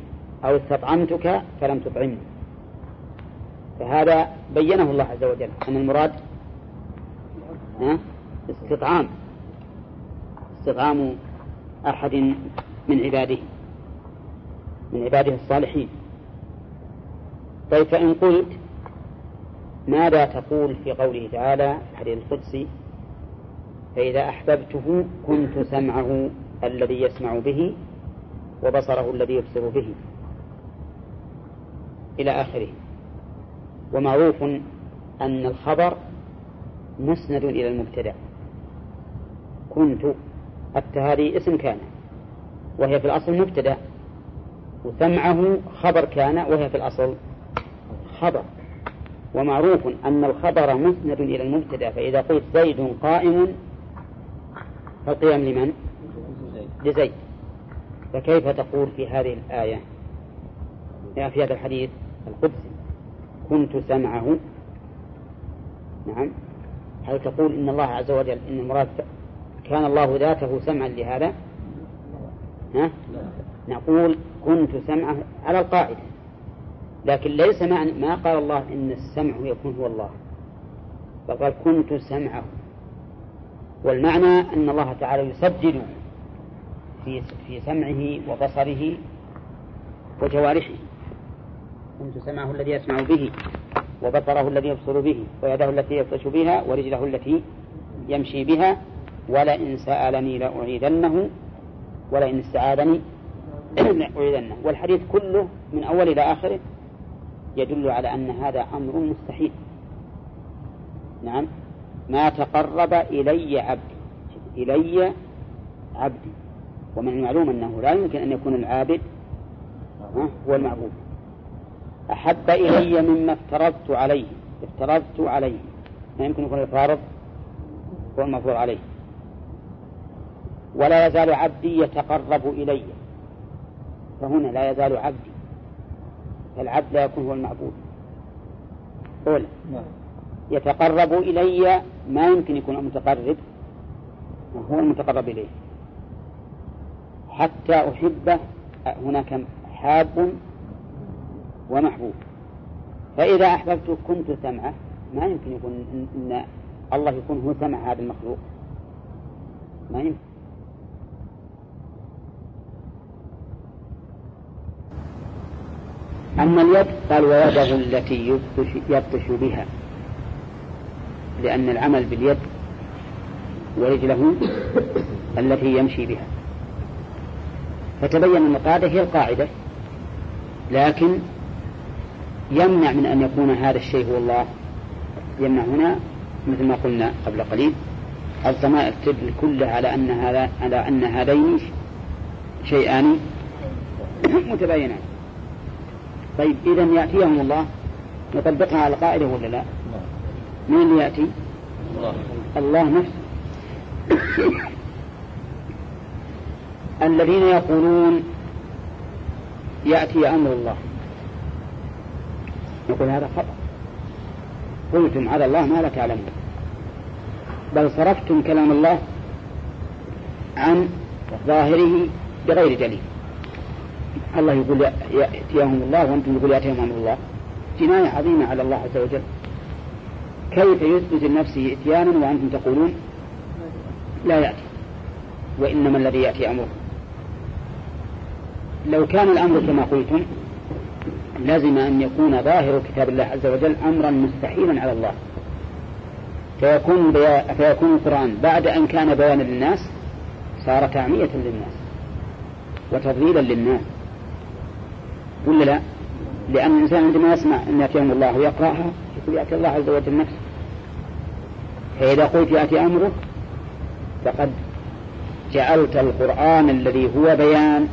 أو استطعمتك فلم تطعمني. فهذا بينه الله عز وجل. أن المراد استطعام. استطعام أحد من عباده. من عباده الصالحين. طيب فإن قلت ماذا تقول في قوله تعالى في الحديث القدسي؟ فإذا أحببته كنت سمعه الذي يسمع به وبصره الذي يبصر به. إلى آخره. ومعروف أن الخبر مسند إلى المبتدأ. كنت حتى هذه اسم كان وهي في الأصل مبتدأ. وسمعه خبر كان وهي في الأصل خبر. ومعروف أن الخبر مسند إلى المبتدأ فإذا قلت زيد قائم فالقيام لمن؟ لزيد. فكيف تقول في هذه الآية؟ في هذا الحديث القدسي. كنت سمعه. نعم. هل تقول إن الله عز وجل إن المراد كان الله ذاته سمعا لهذا؟ ها؟ نقول كنت سمعه على القاعدة. لكن ليس معنى ما قال الله إن السمع يكون هو الله. بل قال كنت سمعه. والمعنى أن الله تعالى يسجل في في سمعه وبصره وجوارحه. كنت سمعه الذي يسمع به وبصره الذي يبصر به ويده التي يبطش بها ورجله التي يمشي بها. ولئن سألني لأعيذنه ولئن استعاذني لأعيذنه والحديث كله من أول إلى آخره يدل على أن هذا أمر مستحيل. نعم. ما تقرب إلي عبدي إلي عبدي. ومن المعلوم أنه لا يمكن أن يكون العابد هو المعبود. أحب إلي مما افترضت عليه افترضت عليه. ما يمكن يكون الفارض هو المفروض عليه. ولا يزال عبدي يتقرب إلي. فهنا لا يزال عبدي. فالعبد لا يكون هو المعبود. أولا نعم. يتقرب إلي ما يمكن يكون المتقرب هو المتقرب إليه. حتى أحبه هناك حاب ومحبوب. فإذا أحببته كنت سمعة ما يمكن يكون إن الله يكون هو سمع هذا المخلوق. ما يمكن. أما اليد قال ويده التي يبطش, بها. لأن العمل باليد ورجله التي يمشي بها. فتبين أن القاعدة. هي القاعدة لكن يمنع من أن يكون هذا الشيء هو الله. يمنع هنا مثل ما قلنا قبل قليل. الضمائر تدل كلها على أن هذا على أن هذين شيئان متباينان. طيب إذا يأتيهم الله. نطبقها على القاعدة ولا لا؟ من اللي يأتي؟ الله. الله نفسه. الذين يقولون يأتي أمر الله. نقول هذا خطأ. قلتم على الله ما لا تعلمون. بل صرفتم كلام الله عن ظاهره بغير دليل. الله يقول يأتيهم الله وأنتم يقول يأتيهم أمر الله. جناية عظيمة على الله عز وجل. كيف يثبت لنفسه إتيانا وأنتم تقولون لا يأتي. وإنما الذي يأتي أمره. لو كان الأمر كما قلتم لازم أن يكون ظاهر كتاب الله عز وجل أمرا مستحيلا على الله. فيكون, بيا... فيكون القرآن بعد أن كان بيانا للناس صار تعمية للناس وتضليلا للناس. ولا لا؟ لأن الإنسان عندما يسمع أن يأتيهم الله ويقرأها يقول يأتي الله عز وجل نفسه. فإذا قلت يأتي أمره فقد جعلت القرآن الذي هو بيان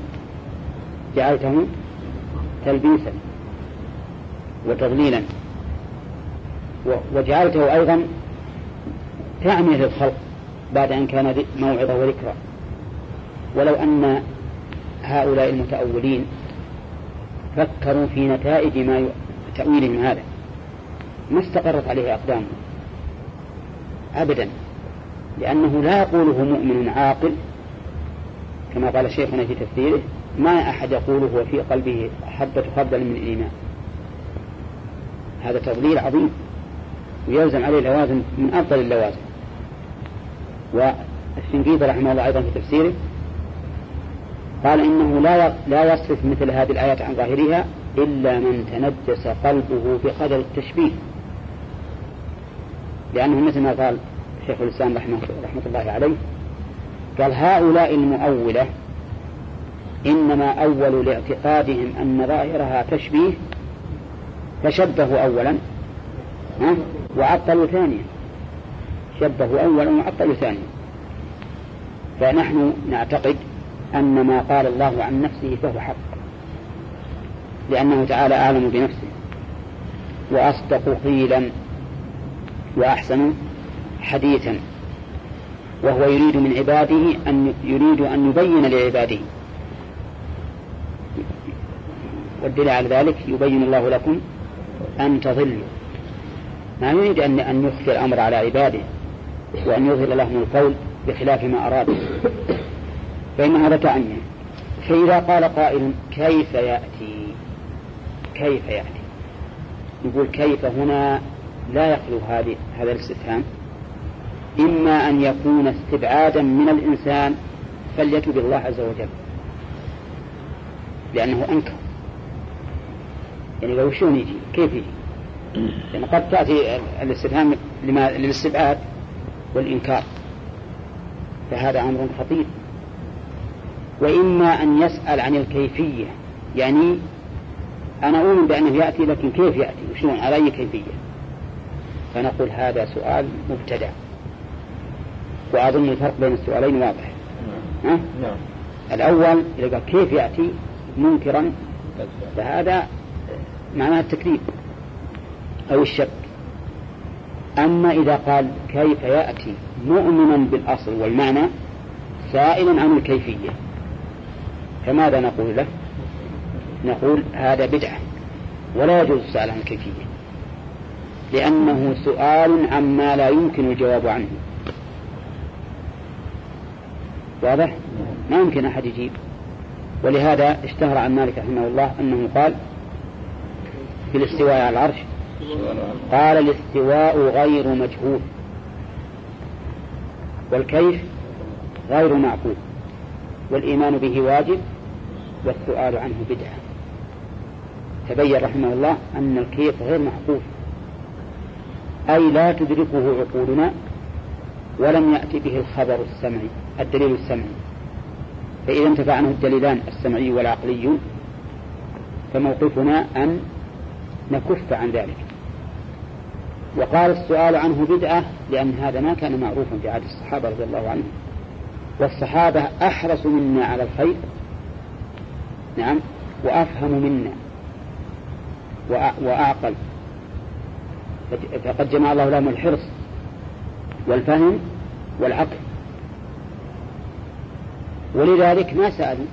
جعلته تلبيسا وتضليلا. وجعلته أيضا تعمية للخلق بعد أن كان موعظة وذكرى. ولو أن هؤلاء المتأولين فكروا في نتائج ما تأويلهم هذا. ما استقرت عليه أقدامهم أبدا لأنه لا يقوله مؤمن عاقل كما قال شيخنا في تفسيره ما أحد يقوله وفي قلبه حبة خردل من الإيمان. هذا تضليل عظيم ويلزم عليه لوازم من أفضل اللوازم. والشنقيطي رحمه الله أيضا في تفسيره قال إنه لا لا يصرف مثل هذه الآيات عن ظاهرها إلا من تنجس قلبه بقدر التشبيه. لأنه مثل ما قال شيخ الإسلام رحمه, رحمة الله عليه قال هؤلاء المؤولة إنما أول لاعتقادهم أن ظاهرها تشبيه فشبهوا أولا وعطلوا ثانيا. شبهوا أولا وعطلوا ثانيا. فنحن نعتقد أن ما قال الله عن نفسه فهو حق لأنه تعالى أعلم بنفسه وأصدق قيلا وأحسن حديثا. وهو يريد من عباده أن يريد أن يبين لعباده. والدليل على ذلك يبين الله لكم أن تضلوا. ما يريد أن أن يخفي الأمر على عباده وأن يظهر لهم القول بخلاف ما أراد. فإن هذا تعني فإذا قال قائل كيف يأتي؟ كيف يأتي؟ يقول كيف هنا لا يخلو هذه هذا الاستفهام. إما أن يكون استبعادا من الإنسان فليتب الله عز وجل لأنه أنكر. يعني لو شلون يجي؟ كيف يجي؟ يعني قد تأتي الاستفهام لما للاستبعاد والإنكار. فهذا أمر خطير. وإما أن يسأل عن الكيفية. يعني أنا أؤمن بأنه يأتي لكن كيف يأتي؟ وشلون؟ على أي كيفية؟ فنقول هذا سؤال مبتدع وأظن الفرق بين السؤالين واضح. ها؟ نعم. الأول إذا قال كيف يأتي منكرا فهذا معناه التكذيب أو الشك. أما إذا قال كيف يأتي مؤمنا بالأصل والمعنى سائلا عن الكيفية فماذا نقول له؟ نقول هذا بدعة ولا يجوز السؤال عن الكيفية لأنه سؤال عما لا يمكن الجواب عنه. واضح؟ ما يمكن أحد يجيب. ولهذا اشتهر عن مالك رحمه الله أنه قال في الاستواء على العرش. قال الاستواء غير مجهول. والكيف غير معقول. والإيمان به واجب والسؤال عنه بدعة. تبين رحمه الله أن الكيف غير محفوظ أي لا تدركه عقولنا ولم يأتي به الخبر السمعي الدليل السمعي. فإذا انتفع عنه الدليلان السمعي والعقلي فموقفنا أن نكف عن ذلك. وقال السؤال عنه بدعة لأن هذا ما كان معروفا في عهد الصحابة رضي الله عنهم. والصحابة أحرص منا على الخير. نعم. وأفهم منا. وأعقل. فقد جمع الله لهم الحرص والفهم والعقل. ولذلك ما سألوا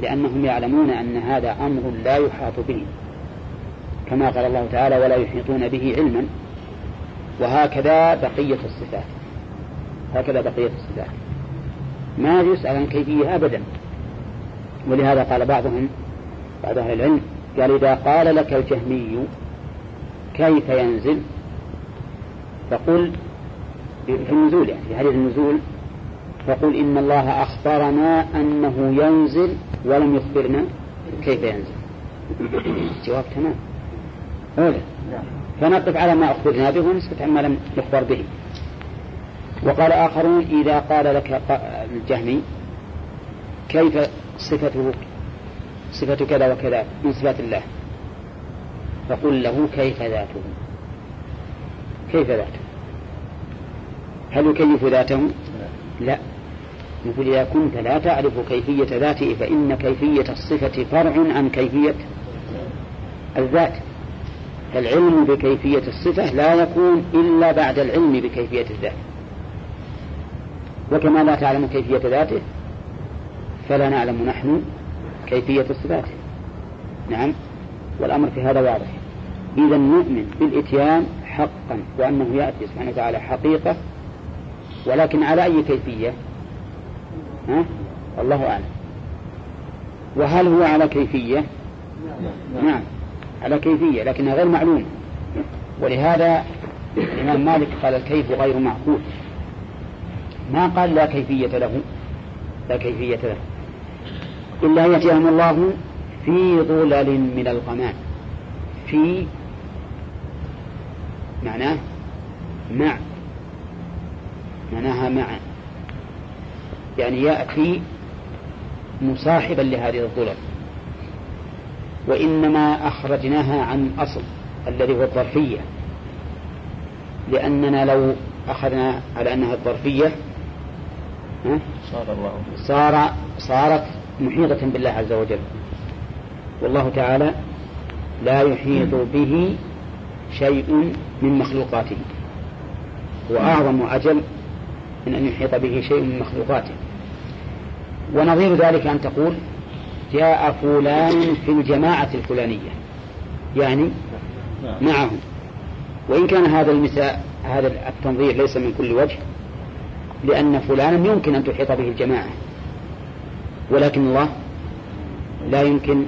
لأنهم يعلمون أن هذا أمر لا يحاط به. كما قال الله تعالى ولا يحيطون به علما. وهكذا بقية الصفات. هكذا بقية الصفات. ما يسأل عن كيفية أبدا. ولهذا قال بعضهم بعض أهل العلم قال إذا قال لك الجهمي كيف ينزل؟ فقل في النزول يعني في حديث النزول فقل إن الله أخبرنا أنه ينزل ولم يخبرنا كيف ينزل. الجواب تمام. فنقف على ما أخبرنا به ونسكت عما لم يخبر به. وقال آخرون إذا قال لك الجهمي كيف صفته؟ صفة كذا وكذا من صفات الله. فقل له كيف ذاته؟ كيف ذاته؟ هل يكيف ذاته؟ لا. يقول إذا كنت لا تعرف كيفية ذاته فإن كيفية الصفة فرع عن كيفية الذات. فالعلم بكيفية الصفة لا يكون إلا بعد العلم بكيفية الذات. وكما لا تعلم كيفية ذاته فلا نعلم نحن كيفية صفاته. نعم؟ والأمر في هذا واضح. إذا نؤمن بالإتيان حقا وأنه يأتي سبحانه وتعالى حقيقة ولكن على أي كيفية؟ ها؟ الله أعلم. وهل هو على كيفية؟ نعم. على كيفية لكنها غير معلومة. ولهذا الإمام مالك قال الكيف غير معقول. ما قال لا كيفية له لا كيفية له. إلا يأتيهم الله في ظلل من الغمام. في معناه مع معناها مع. يعني يأتي مصاحبا لهذه الظلل. وإنما أخرجناها عن أصل الذي هو الظرفية. لأننا لو أخذنا على أنها الظرفية صار الله صار صارت محيطة بالله عز وجل. والله تعالى لا يحيط به شيء من مخلوقاته. هو أعظم وأجل من أن يحيط به شيء من مخلوقاته. ونظير ذلك أن تقول جاء فلان في الجماعة الفلانية. يعني معهم. وإن كان هذا المساء هذا التنظير ليس من كل وجه لأن فلانا يمكن أن تحيط به الجماعة. ولكن الله لا يمكن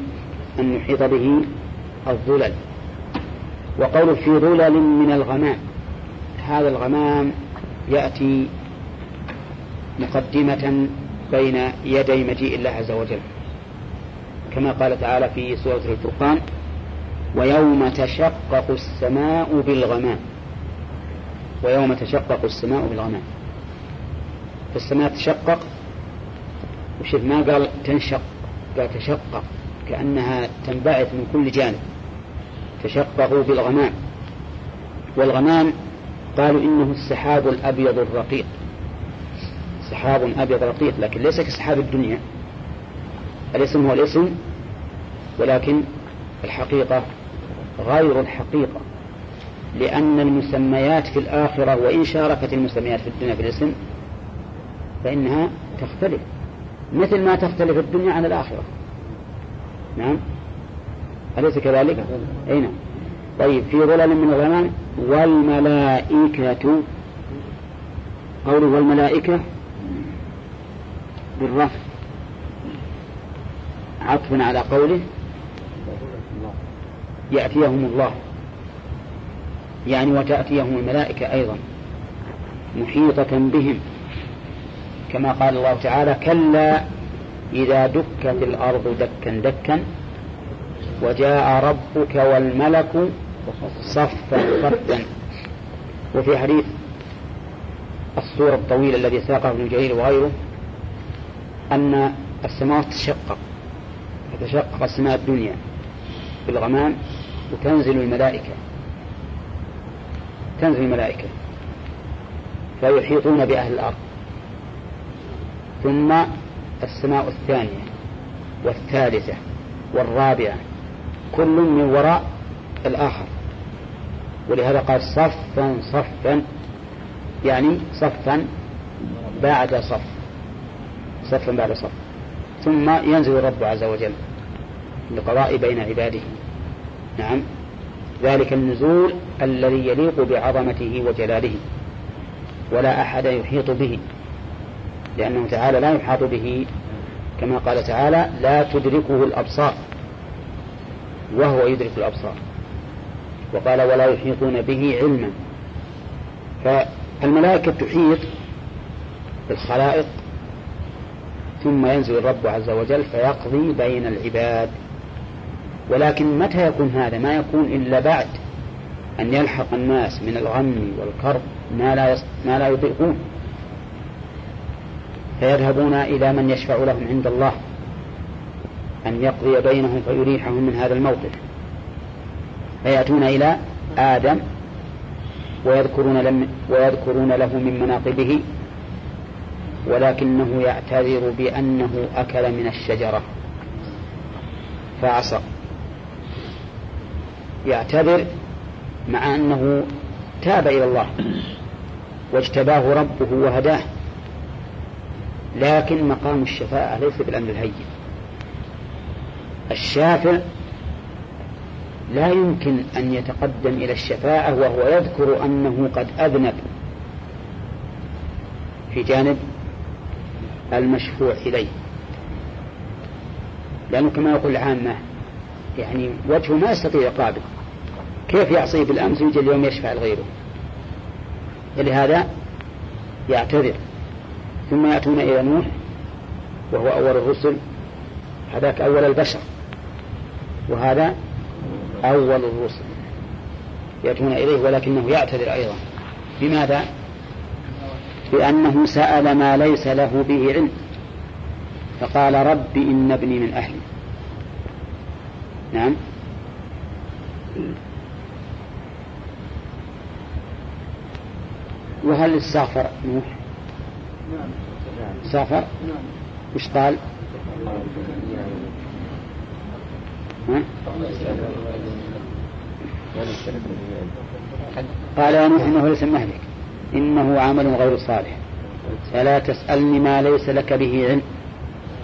أن يحيط به الظلل. وقول في ظلل من الغمام هذا الغمام يأتي مقدمة بين يدي مجيء الله عز وجل. كما قال تعالى في سورة الفرقان ويوم تشقق السماء بالغمام. ويوم تشقق السماء بالغمام. فالسماء تشقق وشوف ما قال تنشق قال تشقق كأنها تنبعث من كل جانب. تشققوا بالغمام. والغمام قالوا إنه السحاب الأبيض الرقيق. سحاب أبيض رقيق لكن ليس كسحاب الدنيا. الاسم هو الاسم ولكن الحقيقة غير الحقيقة لأن المسميات في الآخرة وإن شاركت المسميات في الدنيا في الاسم فإنها تختلف مثل ما تختلف الدنيا عن الآخرة. نعم؟ أليس كذلك؟ أي نعم. طيب في ظلل من الغمام والملائكة قوله والملائكة بالرفع. عطفا على قوله يأتيهم الله. يعني وتأتيهم الملائكة أيضا محيطة بهم. كما قال الله تعالى كلا إذا دكت الأرض دكا دكا وجاء ربك والملك صفا صفا. وفي حديث الصورة الطويل الذي ساقه ابن جرير وغيره أن السماوات تشقق. تتشقق السماء الدنيا بالغمام وتنزل الملائكة. تنزل الملائكة. فيحيطون بأهل الأرض. ثم السماء الثانية والثالثة والرابعة. كل من وراء الآخر. ولهذا قال صفا صفا. يعني صفا بعد صف. صفا بعد صف. ثم ينزل الرب عز وجل. لقضاء بين عباده. نعم. ذلك النزول الذي يليق بعظمته وجلاله ولا أحد يحيط به لأنه تعالى لا يحاط به. كما قال تعالى لا تدركه الأبصار وهو يدرك الأبصار. وقال ولا يحيطون به علما فالملائكة تحيط بالخلائق ثم ينزل الرب عز وجل فيقضي بين العباد. ولكن متى يكون هذا؟ ما يكون إلا بعد أن يلحق الناس من الغم والكرب ما لا ما لا يطيقون. فيذهبون إلى من يشفع لهم عند الله أن يقضي بينهم فيريحهم من هذا الموقف. فيأتون إلى آدم ويذكرون, لم ويذكرون له من مناقبه ولكنه يعتذر بأنه أكل من الشجرة. فعصى. يعتذر مع أنه تاب إلى الله واجتباه ربه وهداه لكن مقام الشفاعة ليس بالأمر الهين. الشافع لا يمكن أن يتقدم إلى الشفاعة وهو يذكر أنه قد أذنب. في جانب المشفوع إليه. لأنه كما يقول العامة يعني وجهه ما يستطيع يقابل كيف يعصيه بالأمس ويجي اليوم يشفع لغيره؟ لهذا يعتذر. ثم يأتون إلى نوح وهو أول الرسل. هذاك أول البشر. وهذا أول الرسل. يأتون إليه ولكنه يعتذر أيضا. بماذا؟ بأنه سأل ما ليس له به علم. فقال رب إن ابني من أهلي. نعم. وهل استغفر نوح؟ استغفر وش قال؟ ها؟ قال يا نوح إنه ليس مهلك إنه عمل غير صالح. فلا تسألني ما ليس لك به علم.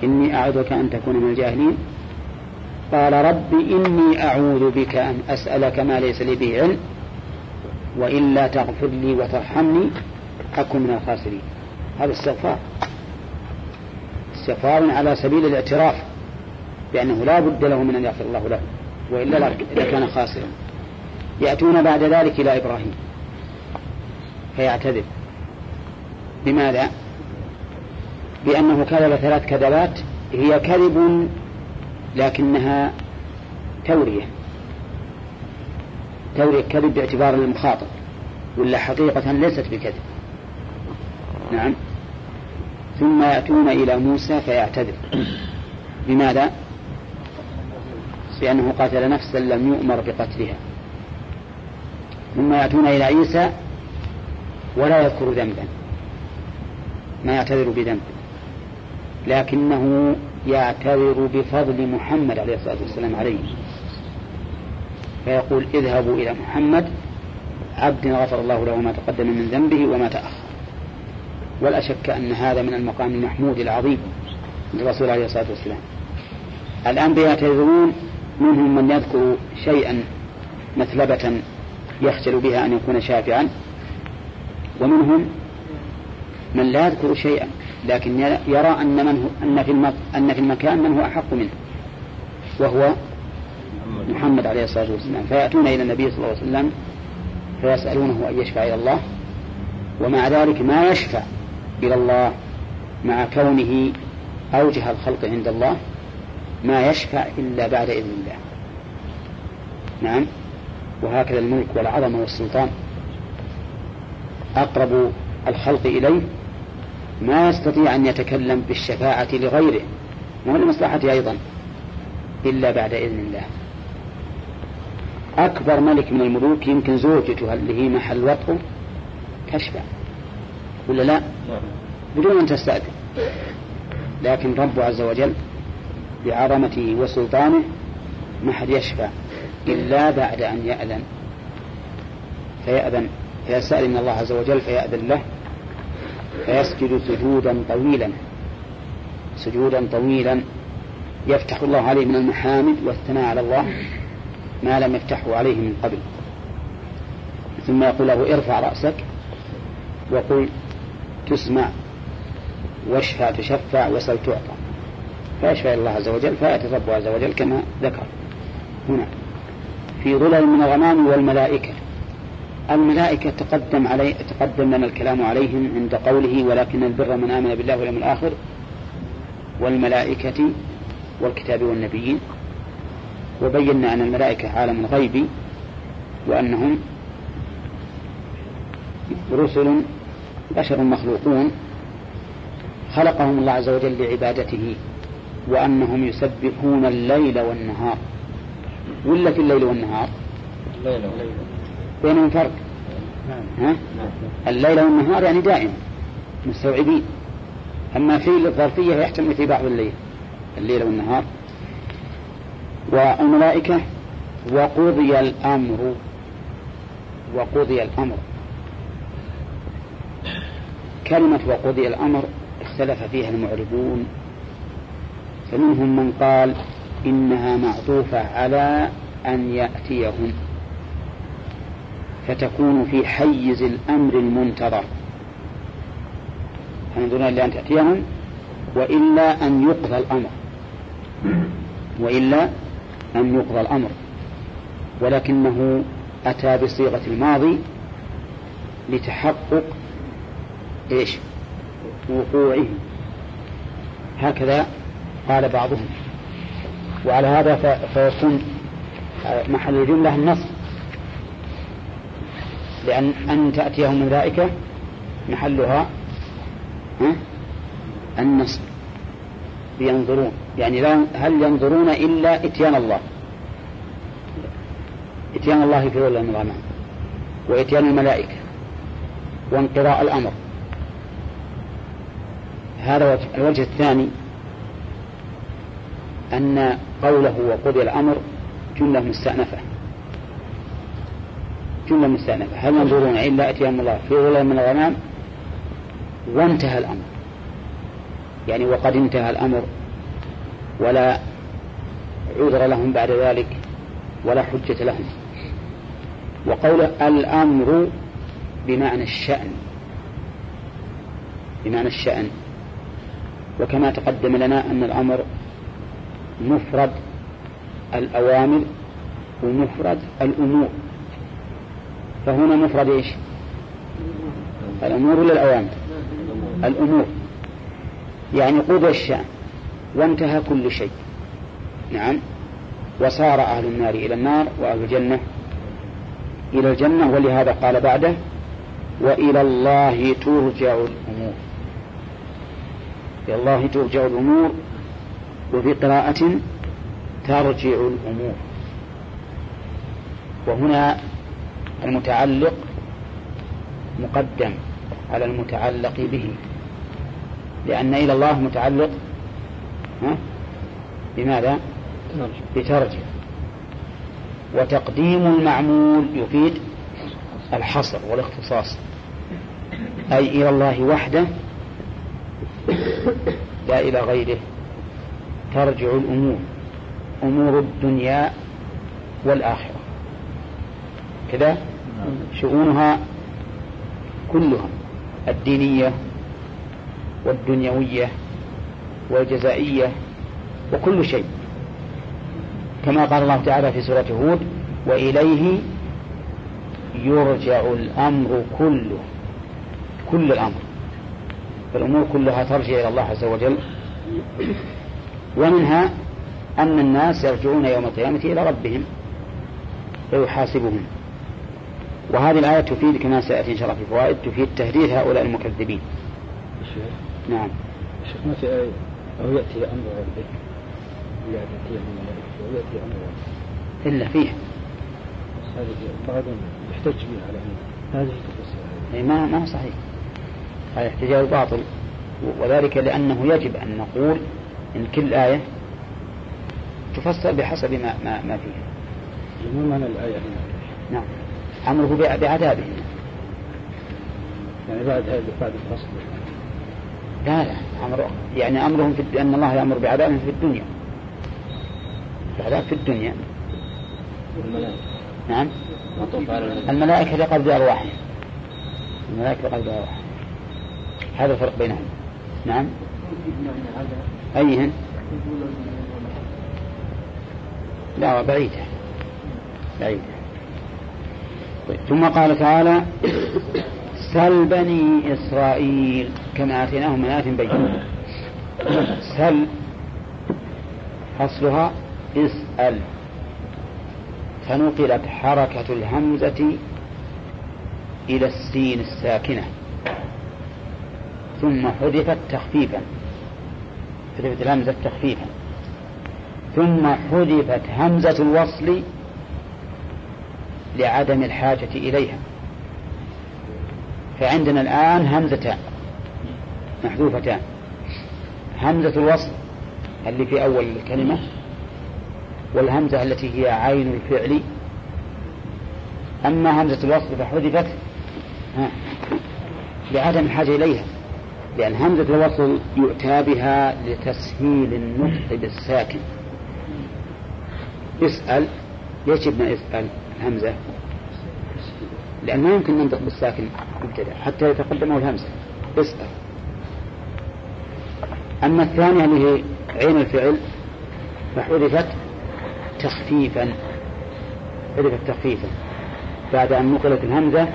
إني أعوذك أن تكون من الجاهلين. قال رب إني أعوذ بك أن أسألك ما ليس لي به علم وإلا تغفر لي وترحمني أكن من الخاسرين. هذا استغفار. استغفار على سبيل الاعتراف بأنه لا بد له من أن يغفر الله له وإلا لكان خاسرا. يأتون بعد ذلك إلى إبراهيم. فيعتذر. بماذا؟ بأنه كذب ثلاث كذبات هي كذب لكنها تورية. توري الكذب باعتبار المخاطب ولا حقيقة ليست بكذب نعم. ثم يأتون إلى موسى فيعتذر. بماذا؟ بأنه قتل نفسا لم يؤمر بقتلها. ثم يأتون إلى عيسى ولا يذكر ذنبا. ما يعتذر بذنب. لكنه يعتذر بفضل محمد عليه الصلاة والسلام عليه. فيقول اذهبوا إلى محمد عبد غفر الله له ما تقدم من ذنبه وما تأخر. ولا شك أن هذا من المقام المحمود العظيم للرسول عليه الصلاة والسلام. الأنبياء يعتذرون منهم من يذكر شيئا مثلبة يخجل بها أن يكون شافعا ومنهم من لا يذكر شيئا لكن يرى أن من هو أن في أن في المكان من هو أحق منه وهو محمد عليه الصلاة والسلام. فيأتون إلى النبي صلى الله عليه وسلم فيسألونه أن يشفع إلى الله ومع ذلك ما يشفع إلى الله مع كونه أوجه الخلق عند الله ما يشفع إلا بعد إذن الله. نعم. وهكذا الملك والعظمة والسلطان أقرب الخلق إليه ما يستطيع أن يتكلم بالشفاعة لغيره ومن لمصلحته أيضا إلا بعد إذن الله. أكبر ملك من الملوك يمكن زوجته اللي هي محل وطئه تشفع ولا لا؟ بدون أن تستأذن. لكن رب عز وجل بعظمته وسلطانه ما حد يشفع إلا بعد أن يأذن. فيأذن فيسأل من الله عز وجل فيأذن له فيسجد سجودا طويلا. سجودا طويلا يفتح الله عليه من المحامد والثناء على الله ما لم يفتحه عليه من قبل. ثم يقول له ارفع رأسك وقل تسمع واشفع تشفع وسل تعطى. فيشفع الله عز وجل فيأتي الرب عز وجل كما ذكر هنا. في ظلل من الغمام والملائكة. الملائكة تقدم علي تقدم لنا الكلام عليهم عند قوله ولكن البر من آمن بالله واليوم الآخر والملائكة والكتاب والنبيين. وبينا أن الملائكة عالم غيبي وأنهم رسل بشر مخلوقون. خلقهم الله عز وجل لعبادته وأنهم يسبحون الليل والنهار. ولا في الليل والنهار. بينهم فرق. ها؟ الليل والنهار يعني دائما مستوعبين. أما في الظرفية يحتمل في بعض الليل الليل والنهار. والملائكة وقضي الأمر وقضي الأمر. كلمة وقضي الأمر اختلف فيها المعربون فمنهم من قال إنها معطوفة على أن يأتيهم. فتكون في حيز الأمر المنتظر. فينظرون إلى أن تأتيهم؟ وإلا أن يقضى الأمر. وإلا أن يقضى الأمر. ولكنه أتى بصيغة الماضي لتحقق إيش؟ وقوعه. هكذا قال بعضهم. وعلى هذا فيكون محل الجملة النص. لأن أن تأتيهم الملائكة محلها النصب ينظرون. يعني هل ينظرون إلا إتيان الله؟ إتيان الله في ظل الغمام وإتيان الملائكة وانقضاء الأمر. هذا الوجه الثاني أن قوله وقضي الأمر جملة مستأنفة. جملة مستأنفة هل ينظرون إلا أتيهم الله؟ في ظلال من الغمام؟ وانتهى الأمر. يعني وقد انتهى الأمر. ولا عذر لهم بعد ذلك. ولا حجة لهم. وقول الأمر بمعنى الشأن. بمعنى الشأن. وكما تقدم لنا أن الأمر مفرد الأوامر ومفرد الأمور. فهنا مفرد إيش؟ الأمور ولا الأوامر الأمور. يعني قضى الشأن. وانتهى كل شيء. نعم. وصار أهل النار إلى النار وأهل الجنة إلى الجنة ولهذا قال بعده وإلى الله ترجع الأمور. إلى الله ترجع الأمور وفي قراءة ترجع الأمور. وهنا المتعلق مقدم على المتعلق به. لأن إلى الله متعلق بماذا؟ بترجع وتقديم المعمول يفيد الحصر والاختصاص أي إلى الله وحده لا إلى غيره. ترجع الأمور أمور الدنيا والآخرة. كذا شؤونها كلها الدينية والدنيوية والجزائية وكل شيء. كما قال الله تعالى في سورة هود وإليه يرجع الأمر كله كل الأمر. فالأمور كلها ترجع إلى الله عز وجل. ومنها أن الناس يرجعون يوم القيامة إلى ربهم فيحاسبهم. وهذه الآية تفيد كما سيأتي إن شاء الله في فوائد تفيد تهديد هؤلاء المكذبين. نعم. الشيخ ما في آية؟ أو يأتي أمر ربك يأتي أو يأتي أمر ربك. إلا فيه. هذه بعضهم يحتج به على هذه تفسير ما ما صحيح. هذا احتجاج باطل. وذلك لأنه يجب أن نقول إن كل آية تفسر بحسب ما ما, ما فيها. ما معنى الآية هنا؟ نعم. أمره بعذابه. يعني بعد هذا بعد الفصل. لا لا أمر يعني أمرهم في أن الله يأمر بعذابهم في الدنيا. العذاب في الدنيا. والملائكة. نعم. الملائكة لقبض أرواحهم الملائكة لقبض أرواحهم هذا الفرق بينهم. نعم. أيهن؟ لا بعيدة. بعيدة. طيب. ثم قال تعالى سل بني إسرائيل كما آتيناهم من آيات بينة. سل أصلها اسأل. فنقلت حركة الهمزة إلى السين الساكنة. ثم حذفت تخفيفا. حذفت الهمزة تخفيفا. ثم حذفت همزة الوصل لعدم الحاجة إليها. فعندنا الآن همزتان محذوفتان. همزة الوصل اللي في أول الكلمة والهمزة التي هي عين الفعل. أما همزة الوصل فحذفت لعدم الحاجة إليها لأن همزة الوصل يؤتى بها لتسهيل النطق بالساكن. اسأل ليش جبنا اسأل؟ الهمزة لأن ما يمكن ننطق بالساكن مبتدأ حتى يتقدمه الهمزة. اسأل. أما الثانية اللي هي عين الفعل فحذفت تخفيفا. حذفت تخفيفا. بعد أن نقلت الهمزة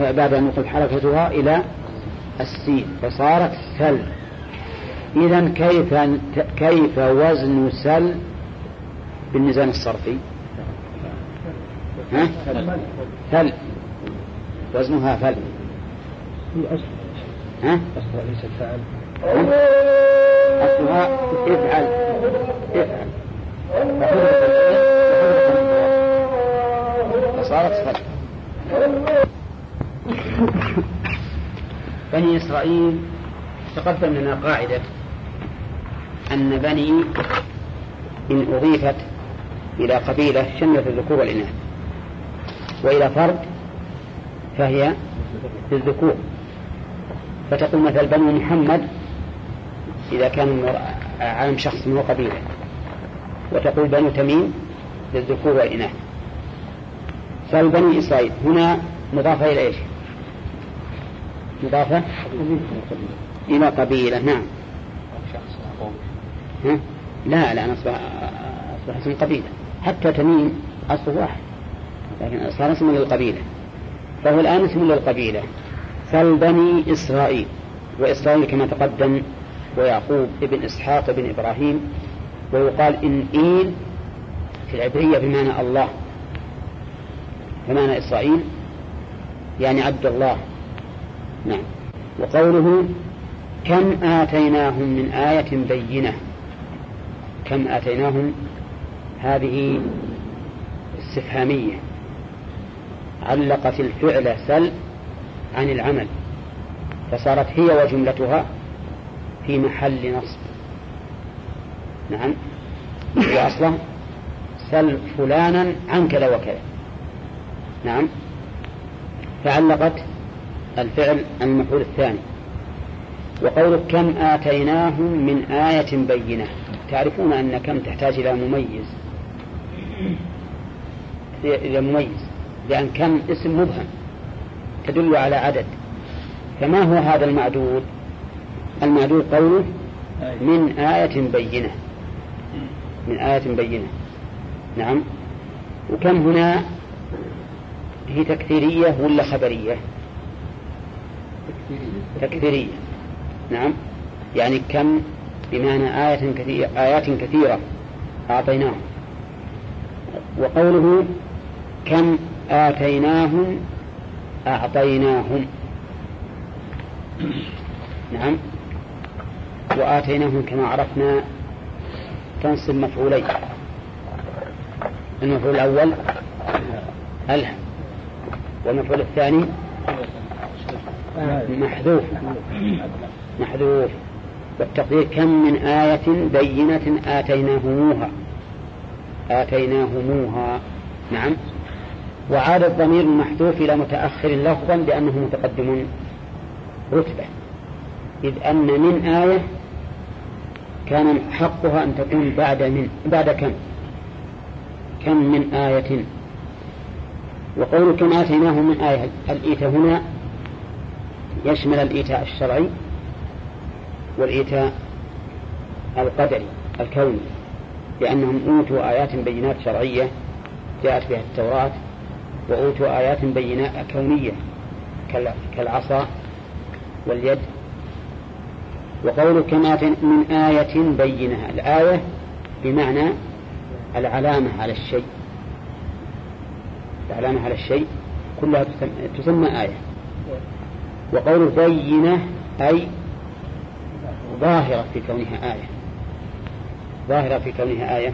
بعد أن نقلت حركتها إلى السين فصارت سل. إذا كيف كيف وزن سل بالميزان الصرفي؟ ها؟ فل. وزنها فل. ها؟ أصلها ليس الفعل أصلها افعل افعل فصارت فل. بني إسرائيل تقدم لنا قاعدة أن بني إن أضيفت إلى قبيلة شملت الذكور والإناث وإلى فرد فهي للذكور. فتقول مثل بنو محمد إذا كان عالم شخص من قبيلة وتقول بنو تميم للذكور والإناث. فالبني إسرائيل هنا مضافة إلى إيش؟ مضافة إلى قبيلة نعم. ها؟ لا لا أصبح أصبح اسم قبيلة. حتى تميم أصله واحد. لكن صار اسم للقبيلة. فهو الآن اسم للقبيلة. فالبني إسرائيل. وإسرائيل كما تقدم ويعقوب ابن إسحاق ابن إبراهيم. ويقال إن إيل في العبرية بمعنى الله. فمعنى إسرائيل. يعني عبد الله. نعم. وقوله كم آتيناهم من آية بينة. كم آتيناهم؟ هذه استفهامية. علقت الفعل سل عن العمل فصارت هي وجملتها في محل نصب. نعم. وأصلا سل فلانا عن كذا وكذا. نعم. فعلقت الفعل المفعول الثاني. وقول كم آتيناهم من آية بينة. تعرفون أن كم تحتاج إلى مميز؟ إلى مميز. لأن كم اسم مبهم تدل على عدد. فما هو هذا المعدود؟ المعدود قوله من آية بينة. من آية بينة. نعم. وكم هنا؟ هي تكثيرية ولا خبرية؟ تكثيرية. نعم. يعني كم؟ بمعنى آية كثيرة آيات كثيرة أعطيناهم. وقوله كم؟ آتيناهم أعطيناهم. نعم. وآتيناهم كما عرفنا تنصب مفعولين. المفعول الأول ألهم والمفعول الثاني محذوف. محذوف. والتقدير كم من آية بينة آتيناهموها. آتيناهموها. نعم. وعاد الضمير المحذوف إلى متأخر لفظا لأنه متقدم رتبة. إذ أن من آية كان حقها أن تكون بعد من بعد كم؟ كم من آية؟ وقول كم آتيناه من آية. الإيتاء هنا يشمل الإيتاء الشرعي والإيتاء القدري الكوني لأنهم أوتوا آيات بينات شرعية جاءت بها التوراة وأوتوا آيات بينات كونية كالعصا واليد. وقول كما من آية بينة الآية بمعنى العلامة على الشيء. العلامة على الشيء كلها تسمى آية. وقول بينة أي ظاهرة في كونها آية. ظاهرة في كونها آية.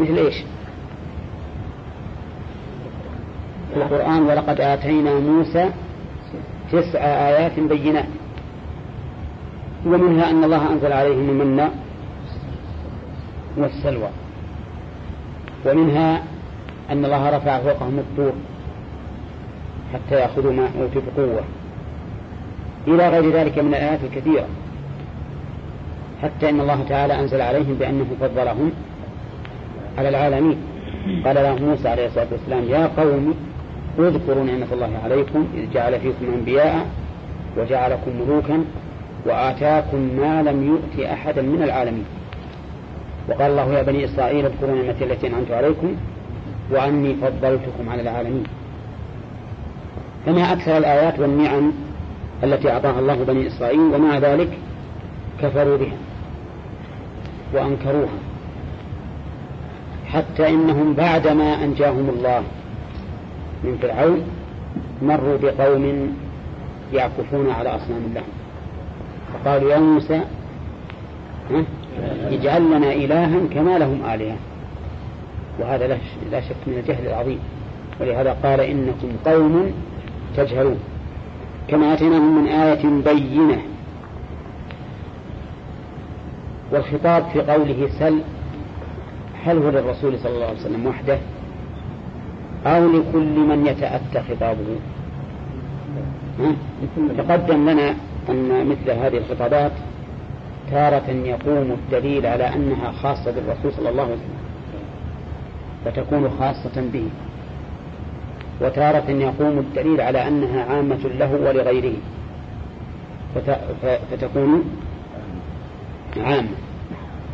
مثل إيش؟ في القرآن ولقد آتينا موسى تسع آيات بينات. ومنها أن الله أنزل عليهم المن والسلوى. ومنها أن الله رفع فوقهم الطور حتى يأخذوا ما أوتوا بقوة. إلى غير ذلك من الآيات الكثيرة. حتى إن الله تعالى أنزل عليهم بأنه فضلهم على العالمين. قال له موسى عليه الصلاة والسلام يا قوم اذكروا نعمة الله عليكم إذ جعل فيكم أنبياء وجعلكم ملوكا وآتاكم ما لم يؤت أحدا من العالمين. وقال الله يا بني إسرائيل اذكروا نعمتي التي أنعمت عليكم وأني فضلتكم على العالمين. فما أكثر الآيات والنعم التي أعطاها الله بني إسرائيل ومع ذلك كفروا بها وأنكروها حتى إنهم بعدما أنجاهم الله من فرعون مروا بقوم يعكفون على أصنام الله. فقالوا يا موسى اجعل لنا إلها كما لهم آلهة. وهذا لا شك من الجهل العظيم. ولهذا قال إنكم قوم تجهلون. كما أتيناهم من آية بينة. والخطاب في قوله سل هل هو للرسول صلى الله عليه وسلم وحده؟ أو لكل من يتأتى خطابه. تقدم لنا أن مثل هذه الخطابات تارة يقوم الدليل على أنها خاصة بالرسول صلى الله عليه وسلم فتكون خاصة به. وتارة يقوم الدليل على أنها عامة له ولغيره فتكون عامة.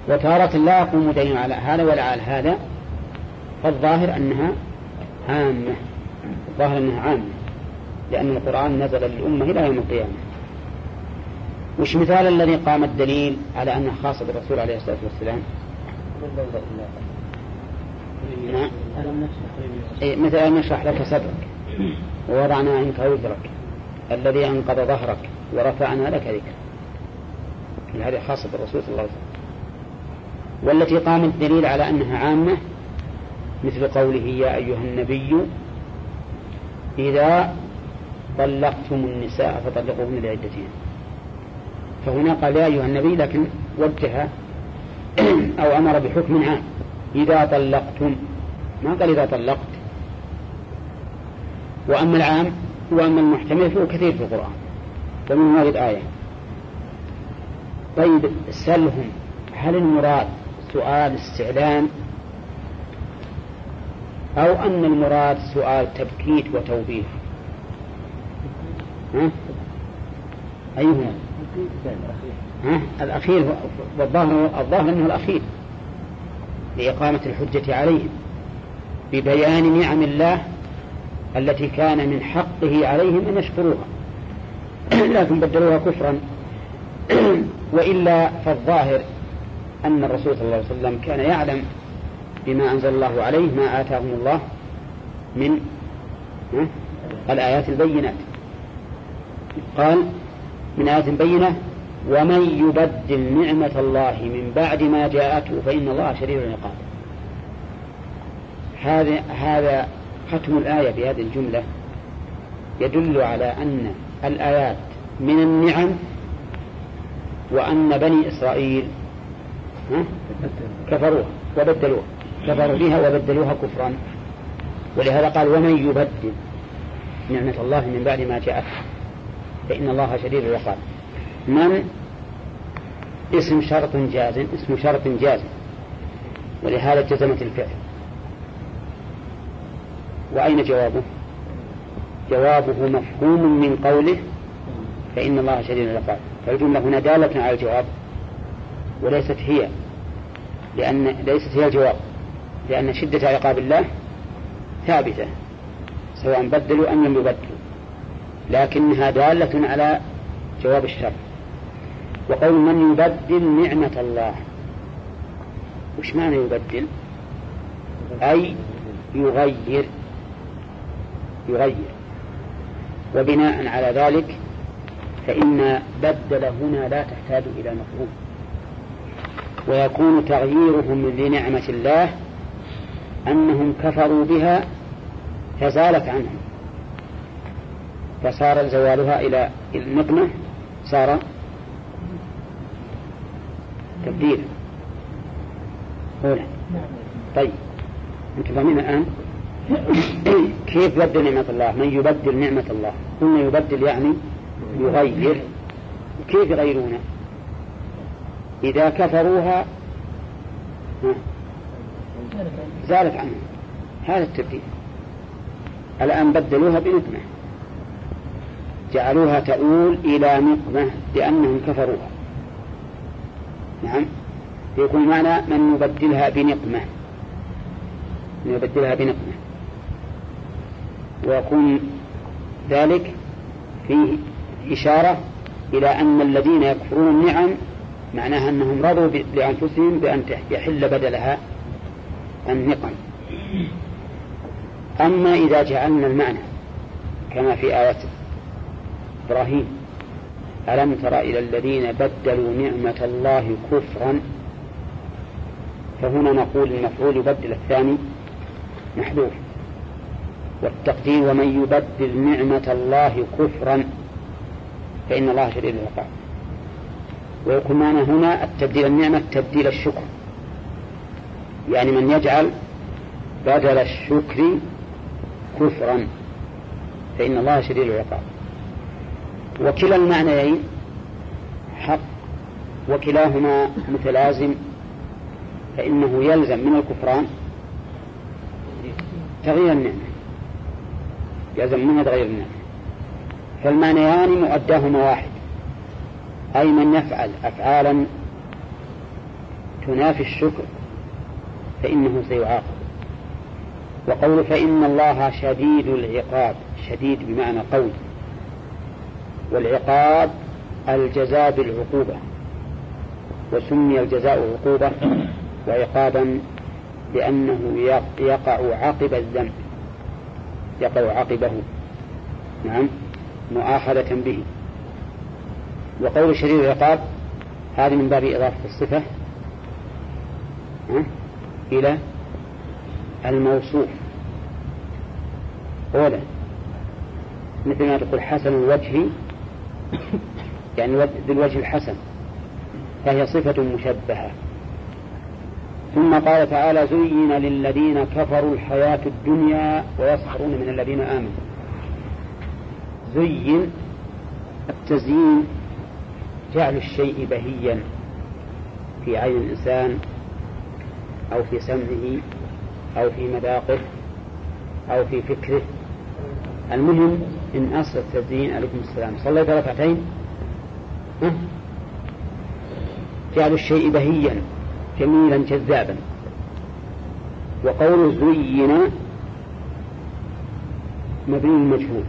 وتارة لا يقوم دليل على هذا ولا على هذا فالظاهر أنها عامة الظاهر أنها عامة لأن القرآن نزل للأمة إلى يوم القيامة. وش مثال الذي قام الدليل على أنها خاصة بالرسول عليه الصلاة والسلام؟ نعم إيه مثل أن نشرح لك صدرك ووضعنا عنك وزرك. الذي أنقض ظهرك ورفعنا لك ذكرك. هذه خاصة بالرسول صلى الله عليه وسلم. والتي قام الدليل على أنها عامة مثل قوله يا أيها النبي إذا طلقتم النساء فطلقوهن لعدتهن فهنا قال يا أيها النبي لكن وجه أو أمر بحكم عام إذا طلقتم. ما قال إذا طلقت. وأما العام وأما المحتمل فهو كثير في القرآن ومن هذه آية. طيب سلهم هل المراد سؤال استعلام أو أن المراد سؤال تبكيت وتوبيخ ها؟ أيهما ها؟ الأخير والظاهر الظاهر أنه الأخير لإقامة الحجة عليهم ببيان نعم الله التي كان من حقه عليهم أن يشكروها لكن بدلوها كفرا وإلا فالظاهر أن الرسول صلى الله عليه وسلم كان يعلم بما أنزل الله عليه ما آتاهم الله من الآيات البينات. قال من آيات بينة ومن يبدل نعمة الله من بعد ما جاءته فإن الله شديد العقاب. هذا هذا ختم الآية بهذه الجملة يدل على أن الآيات من النعم وأن بني إسرائيل كفروها وبدلوها. كفروا بها وبدلوها كفرا. ولهذا قال ومن يبدل؟ نعمة الله من بعد ما جاءته فإن الله شديد العقاب. من؟ اسم شرط جازم اسم شرط جازم ولهذا جزمت الفعل. وأين جوابه؟ جوابه مفهوم من قوله فإن الله شديد العقاب. فالجملة هنا دالة على الجواب. وليست هي لأن ليست هي الجواب. لأن شدة عقاب الله ثابتة سواء بدلوا أم لم يبدلوا. لكنها دالة على جواب الشر وقول من يبدل نعمة الله وش معنى يبدل؟ أي يغير يغير. وبناء على ذلك فإن بدل هنا لا تحتاج إلى مفهوم. ويكون تغييرهم لنعمة الله أنهم كفروا بها فزالت عنهم. فصار زوالها إلى النقمة صار تبديلا هنا طيب. أنتم فاهمين الآن؟ كيف يبدل نعمة الله؟ من يبدل نعمة الله؟ قلنا يبدل يعني يغير. كيف يغيرونه إذا كفروها زالت عنهم هذا التبديل. الآن بدلوها بنقمة. جعلوها تؤول إلى نقمة لأنهم كفروها. نعم. يكون معنى من يبدلها بنقمة. من يبدلها بنقمة. ويكون ذلك فيه إشارة إلى أن الذين يكفرون النعم معناها أنهم رضوا لأنفسهم بأن يحل بدلها النقم أما إذا جعلنا المعنى كما في آية إبراهيم ألم تر إلى الذين بدلوا نعمة الله كفرا؟ فهنا نقول المفعول يبدل الثاني محذوف. والتقدير ومن يبدل نعمة الله كفرا فإن الله شديد العقاب. ويكون معنى هنا التبديل النعمة تبديل الشكر. يعني من يجعل بدل الشكر كفرا فإن الله شديد العقاب. وكلا المعنيين حق وكلاهما متلازم فإنه يلزم من الكفران تغيير النعمة. يلزم منها تغيير النعمة. فالمعنيان مؤداهما واحد. أي من يفعل أفعالا تنافي الشكر فإنه سيعاقب. وقول فإن الله شديد العقاب شديد بمعنى قول والعقاب الجزاء بالعقوبة. وسمي الجزاء عقوبة وعقابا لأنه يقع عقب الذنب. يقع عقبه. نعم. مؤاخذة به. وقول شديد العقاب هذه من باب إضافة الصفة. إلى الموصوف. أولا مثل ما تقول حسن الوجه يعني ذي الوجه الحسن فهي صفة مشبهة. ثم قال تعالى زين للذين كفروا الحياة الدنيا ويسخرون من الذين آمنوا. زين التزيين جعل الشيء بهيا في عين الإنسان أو في سمعه أو في مذاقه أو في فكره. المهم إن أصل التزيين عليكم السلام. صليت ركعتين. جعل الشيء بهيا جميلا جذابا. وقول زين مبني المجهول.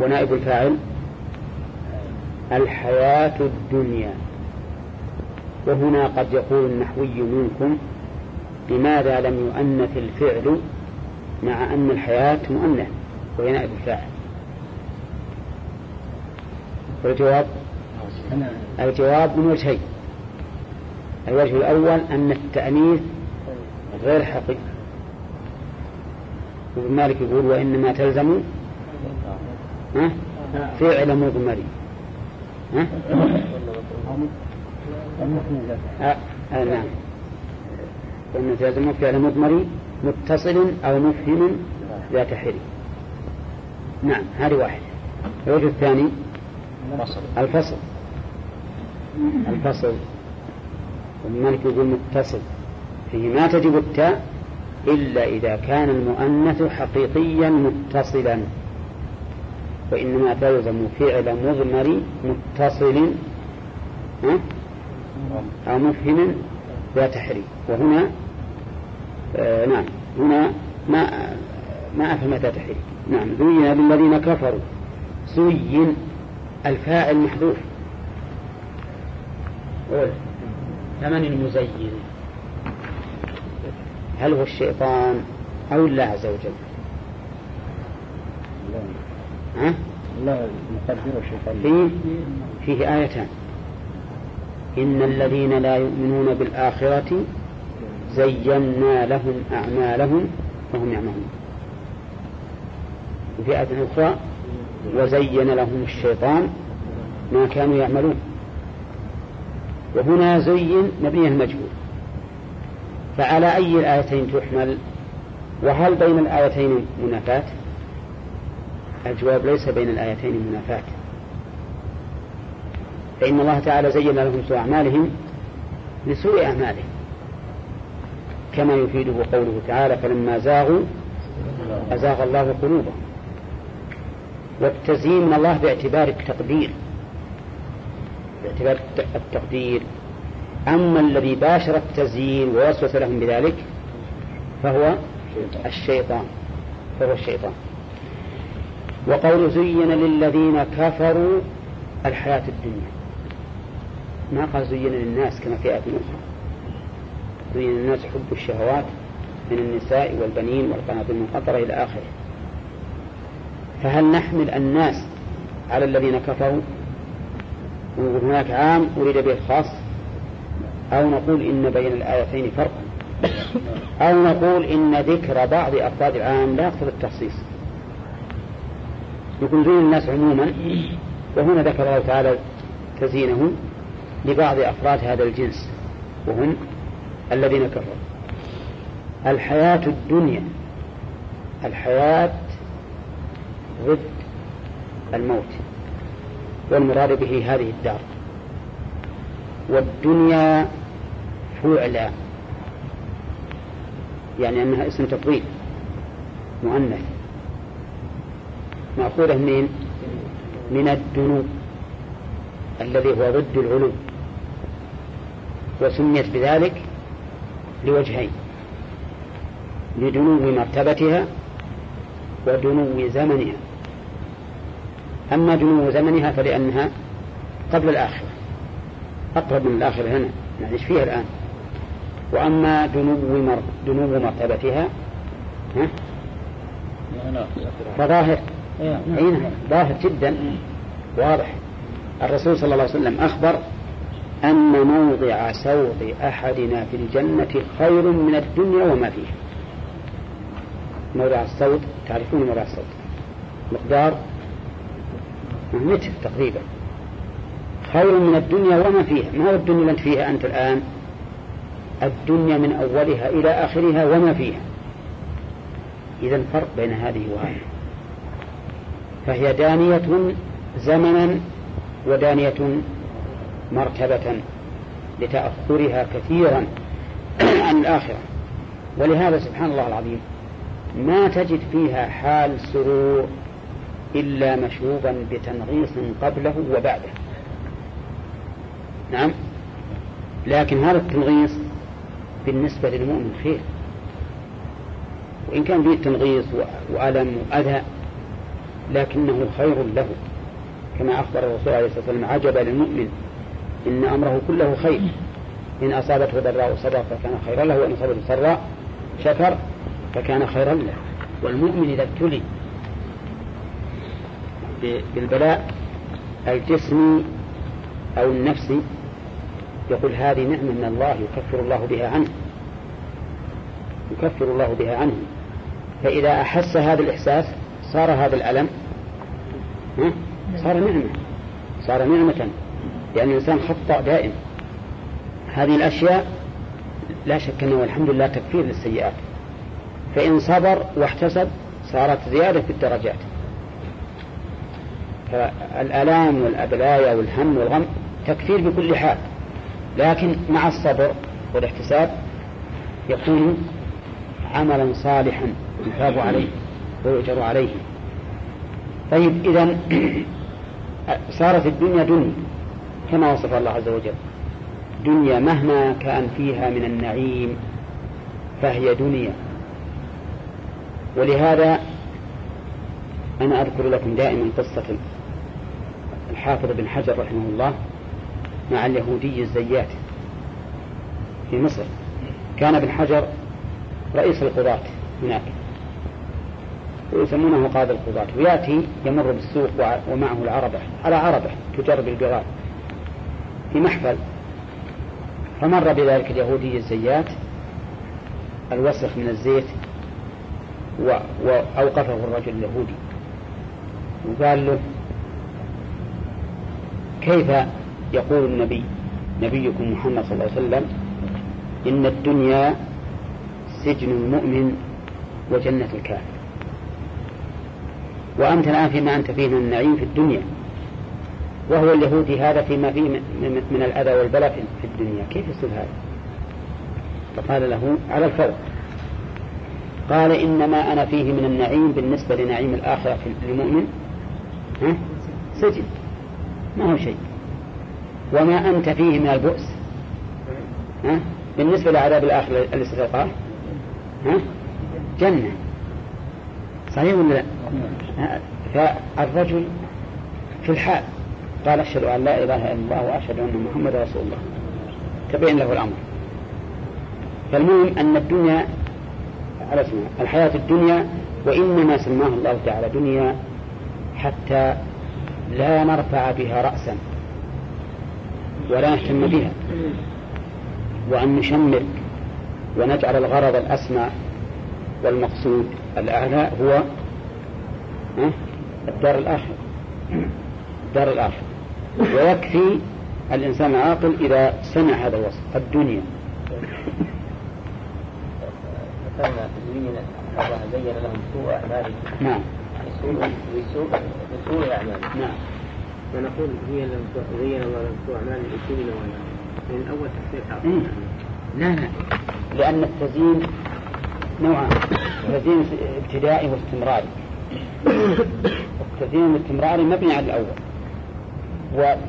ونائب الفاعل الحياة الدنيا. وهنا قد يقول النحوي منكم لماذا لم يؤنث الفعل مع أن الحياة مؤنث وهي نائب الفاعل؟ والجواب الجواب من وجهين. الوجه الأول أن التأنيث غير حقيقي. وابن مالك يقول وإنما تلزم فعل مضمر ها؟ آه نعم وإن تلزم فعل مضمر متصل أو مفهم ذات حري نعم هذه واحدة الوجه الثاني الفصل الفصل والملك يقول متصل فيه ما تجب التاء إلا إذا كان المؤنث حقيقيا متصلا وإنما تلزم فعل مضمر متصل أو مفهم ذات حري وهنا آه نعم. هنا ما ما أفهم ذات حري نعم. زين للذين كفروا. زين الفاعل محذوف. ثمن المزين؟ هل هو الشيطان أو الله عز وجل؟ ها؟ لا مقدر الشيطان. فيه, فيه آيتان. إن الذين لا يؤمنون بالآخرة زينا لهم أعمالهم وهم يعملون وفي آية أخرى وزين لهم الشيطان ما كانوا يعملون. وهنا زين مبنية المجهول. فعلى أي الآيتين تحمل؟ وهل بين الآيتين منافات الجواب ليس بين الآيتين منافات فإن الله تعالى زين لهم سوء أعمالهم لسوء أعمالهم. كما يفيده قوله تعالى فلما زاغوا أزاغ الله قلوبهم. والتزيين من الله باعتبار التقدير. باعتبار التقدير. أما الذي باشر التزيين ووسوس لهم بذلك فهو الشيطان. فهو الشيطان. وقول زين للذين كفروا الحياة الدنيا. ما قال زين للناس كما في آية أخرى زين للناس حب الشهوات من النساء والبنين والقناطير المنقطرة إلى آخره. فهل نحمل الناس على الذين كفروا؟ ونقول هناك عام أريد به الخاص أو نقول إن بين الآيتين فرقا؟ أو نقول إن ذكر بعض أفراد العام لا يقتضي التخصيص؟ يكون زين الناس عموما وهنا ذكر الله تعالى تزيينه. لبعض أفراد هذا الجنس وهم الذين كفروا. الحياة الدنيا الحياة ضد الموت والمراد به هذه الدار. والدنيا فعلا يعني أنها اسم تطويل مؤنث. مأخوذة من من الدنو الذي هو ضد العلو. وسميت بذلك لوجهين لدنو مرتبتها ودنو زمنها. أما دنو زمنها فلأنها قبل الآخرة أقرب من الآخرة هنا نعيش فيها الآن. وأما دنو مر... دنو مرتبتها ها؟ فظاهر. أي نعم. ظاهر جدا. واضح. الرسول صلى الله عليه وسلم أخبر أن موضع سوط أحدنا في الجنة خير من الدنيا وما فيها. موضع الصوت تعرفون موضع الصوت؟ مقدار؟ متر تقريبا. خير من الدنيا وما فيها. ما هو الدنيا أنت فيها أنت الآن؟ الدنيا من أولها إلى آخرها وما فيها. إذا الفرق بين هذه وهذه. فهي دانية زمنا ودانية مرتبة لتأخرها كثيرا عن الآخرة. ولهذا سبحان الله العظيم ما تجد فيها حال سرور إلا مشوبا بتنغيص قبله وبعده. نعم. لكن هذا التنغيص بالنسبة للمؤمن خير. وإن كان فيه تنغيص وألم وأذى لكنه خير له. كما أخبر الرسول عليه الصلاة والسلام عجبا للمؤمن إن أمره كله خير. إن أصابته ضراء صبر فكان خيرا له وإن أصابته سراء شكر فكان خيرا له. والمؤمن إذا ابتلي بالبلاء الجسمي أو النفسي يقول هذه نعمة من الله يكفر الله بها عنه. يكفر الله بها عنه. فإذا أحس هذا الإحساس صار هذا الألم صار نعمة. صار نعمة. لأن الإنسان خطأ دائم. هذه الأشياء لا شك أنه الحمد لله تكفير للسيئات. فإن صبر واحتسب صارت زيادة في الدرجات. فالآلام والأبلايا والهم والغم تكفير بكل حال. لكن مع الصبر والاحتساب يكون عملا صالحا يثاب عليه ويؤجر عليه. طيب إذا صارت الدنيا دنيا كما وصف الله عز وجل. دنيا مهما كان فيها من النعيم فهي دنيا. ولهذا أنا أذكر لكم دائما قصة الحافظ بن حجر رحمه الله مع اليهودي الزيات في مصر. كان ابن حجر رئيس القضاة هناك. ويسمونه قاضي القضاة. ويأتي يمر بالسوق ومعه العربة على عربة تجر بالبغال في محفل. فمر بذلك اليهودي الزيات الوسخ من الزيت وأوقفه الرجل اليهودي. وقال له كيف يقول النبي نبيكم محمد صلى الله عليه وسلم إن الدنيا سجن المؤمن وجنة الكافر؟ وأنت الآن فيما أنت فيه من النعيم في الدنيا. وهو اليهودي هذا فيما فيه من الأذى والبلاء في الدنيا. كيف يصير هذا؟ فقال له على الفور. قال إنما أنا فيه من النعيم بالنسبة لنعيم الآخرة للمؤمن ها؟ سجن. ما هو شيء. وما أنت فيه من البؤس. ها؟ بالنسبة لعذاب الآخرة اللي ستلقاه. ها؟ جنة. صحيح ولا لا؟ فالرجل في الحال. قال أشهد أن لا إله إلا الله وأشهد أن محمد رسول الله. تبين له الأمر. فالمهم أن الدنيا على اسمها الحياة الدنيا وإنما سماها الله تعالى دنيا حتى لا نرفع بها رأسا ولا نهتم بها. وأن نشمر ونجعل الغرض الأسمى والمقصود الأعلى هو الدار الآخرة. الدار الآخرة. ويكفي الإنسان العاقل إذا سمع هذا الوصف الدنيا. ذكرنا زين الله زين لهم سوء أعمالهم. نعم. بسوء بسوء أعمالهم. نعم. ونقول هي لم زين الله لهم سوء أعمالهم بسوء نواياهم من الأول تفسير إيه. لا لا. لأن التزيين نوعان. تزيين ابتدائي واستمراري. التزيين الاستمراري مبني على الأول.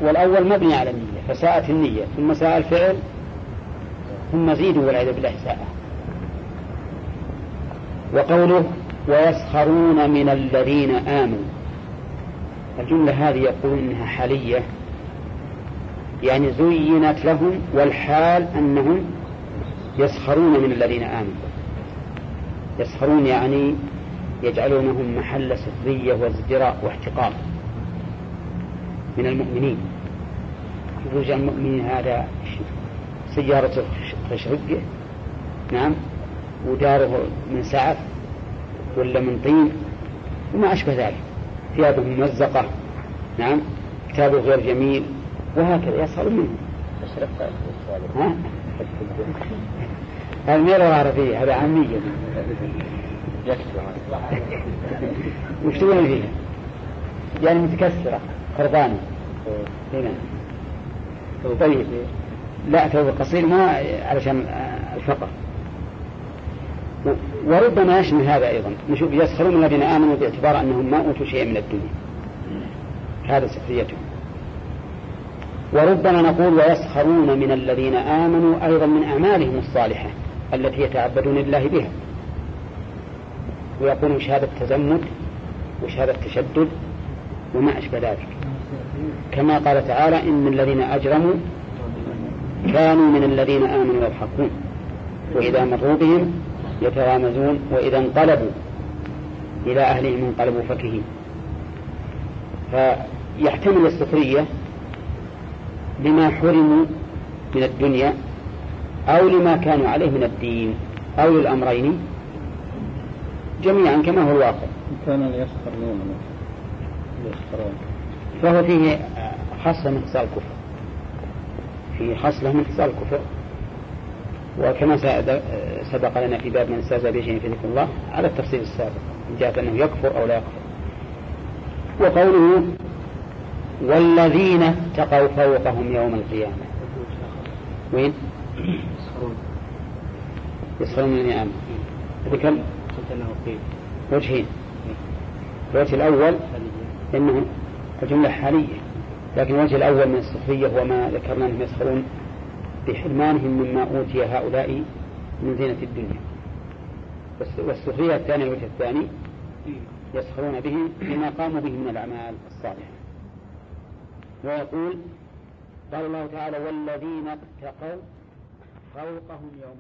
والأول مبني على النية فساءت النية ثم ساء الفعل ثم زيدوا والعياذ بالله ساء. وقوله ويسخرون من الذين آمنوا. الجملة هذه يقول إنها حالية يعني زينت لهم والحال أنهم يسخرون من الذين آمنوا. يسخرون يعني يجعلونهم محل سخرية وازدراء واحتقار. من المؤمنين. يقول المؤمنين هذا سيارة خشرقة نعم وداره من سعف ولا من طين وما أشبه ذلك. ثيابه ممزقة نعم كتابه غير جميل وهكذا يسخر منه. ها؟ هذا ما عربية هذا عامية. وش تقولون فيها؟ يعني متكسرة. خربانة هنا طيب. لا ثوب قصير ما علشان الفقر. وربما يشمل هذا أيضا. نشوف يسخرون من الذين آمنوا باعتبار أنهم ما أوتوا شيئا من الدنيا. هذا سخريتهم. وربما نقول ويسخرون من الذين آمنوا أيضا من أعمالهم الصالحة التي يتعبدون الله بها. ويقولون شهادة تزمت وشهادة تشدد وما أشبه ذلك. كما قال تعالى إن الذين أجرموا كانوا من الذين آمنوا يضحكون وإذا مروا بهم يتغامزون وإذا انقلبوا إلى أهلهم انقلبوا فكهين. فيحتمل السخرية لما حرموا من الدنيا أو لما كانوا عليه من الدين أو للأمرين جميعا كما هو الواقع. كان يسخرون يسخرون فهو فيه خاصة من خصال الكفر. فيه خصلة من خصال الكفر. وكما سبق لنا في باب من استهزأ بشيء في ذكر الله على التفصيل السابق من جهة أنه يكفر أو لا يكفر. وقوله والذين اتقوا فوقهم يوم القيامة. وين؟ يسخرون يسخرون من النعم. قيل وجهين. الوجه الأول أنه الجملة حالية لكن الوجه الأول من السخرية هو ما ذكرنا أنهم يسخرون بحرمانهم مما أوتي هؤلاء من زينة الدنيا. والسخرية الثانية الوجه الثاني يسخرون به بما قاموا به من الأعمال الصالحة. ويقول قال الله تعالى والذين اتقوا فوقهم يوم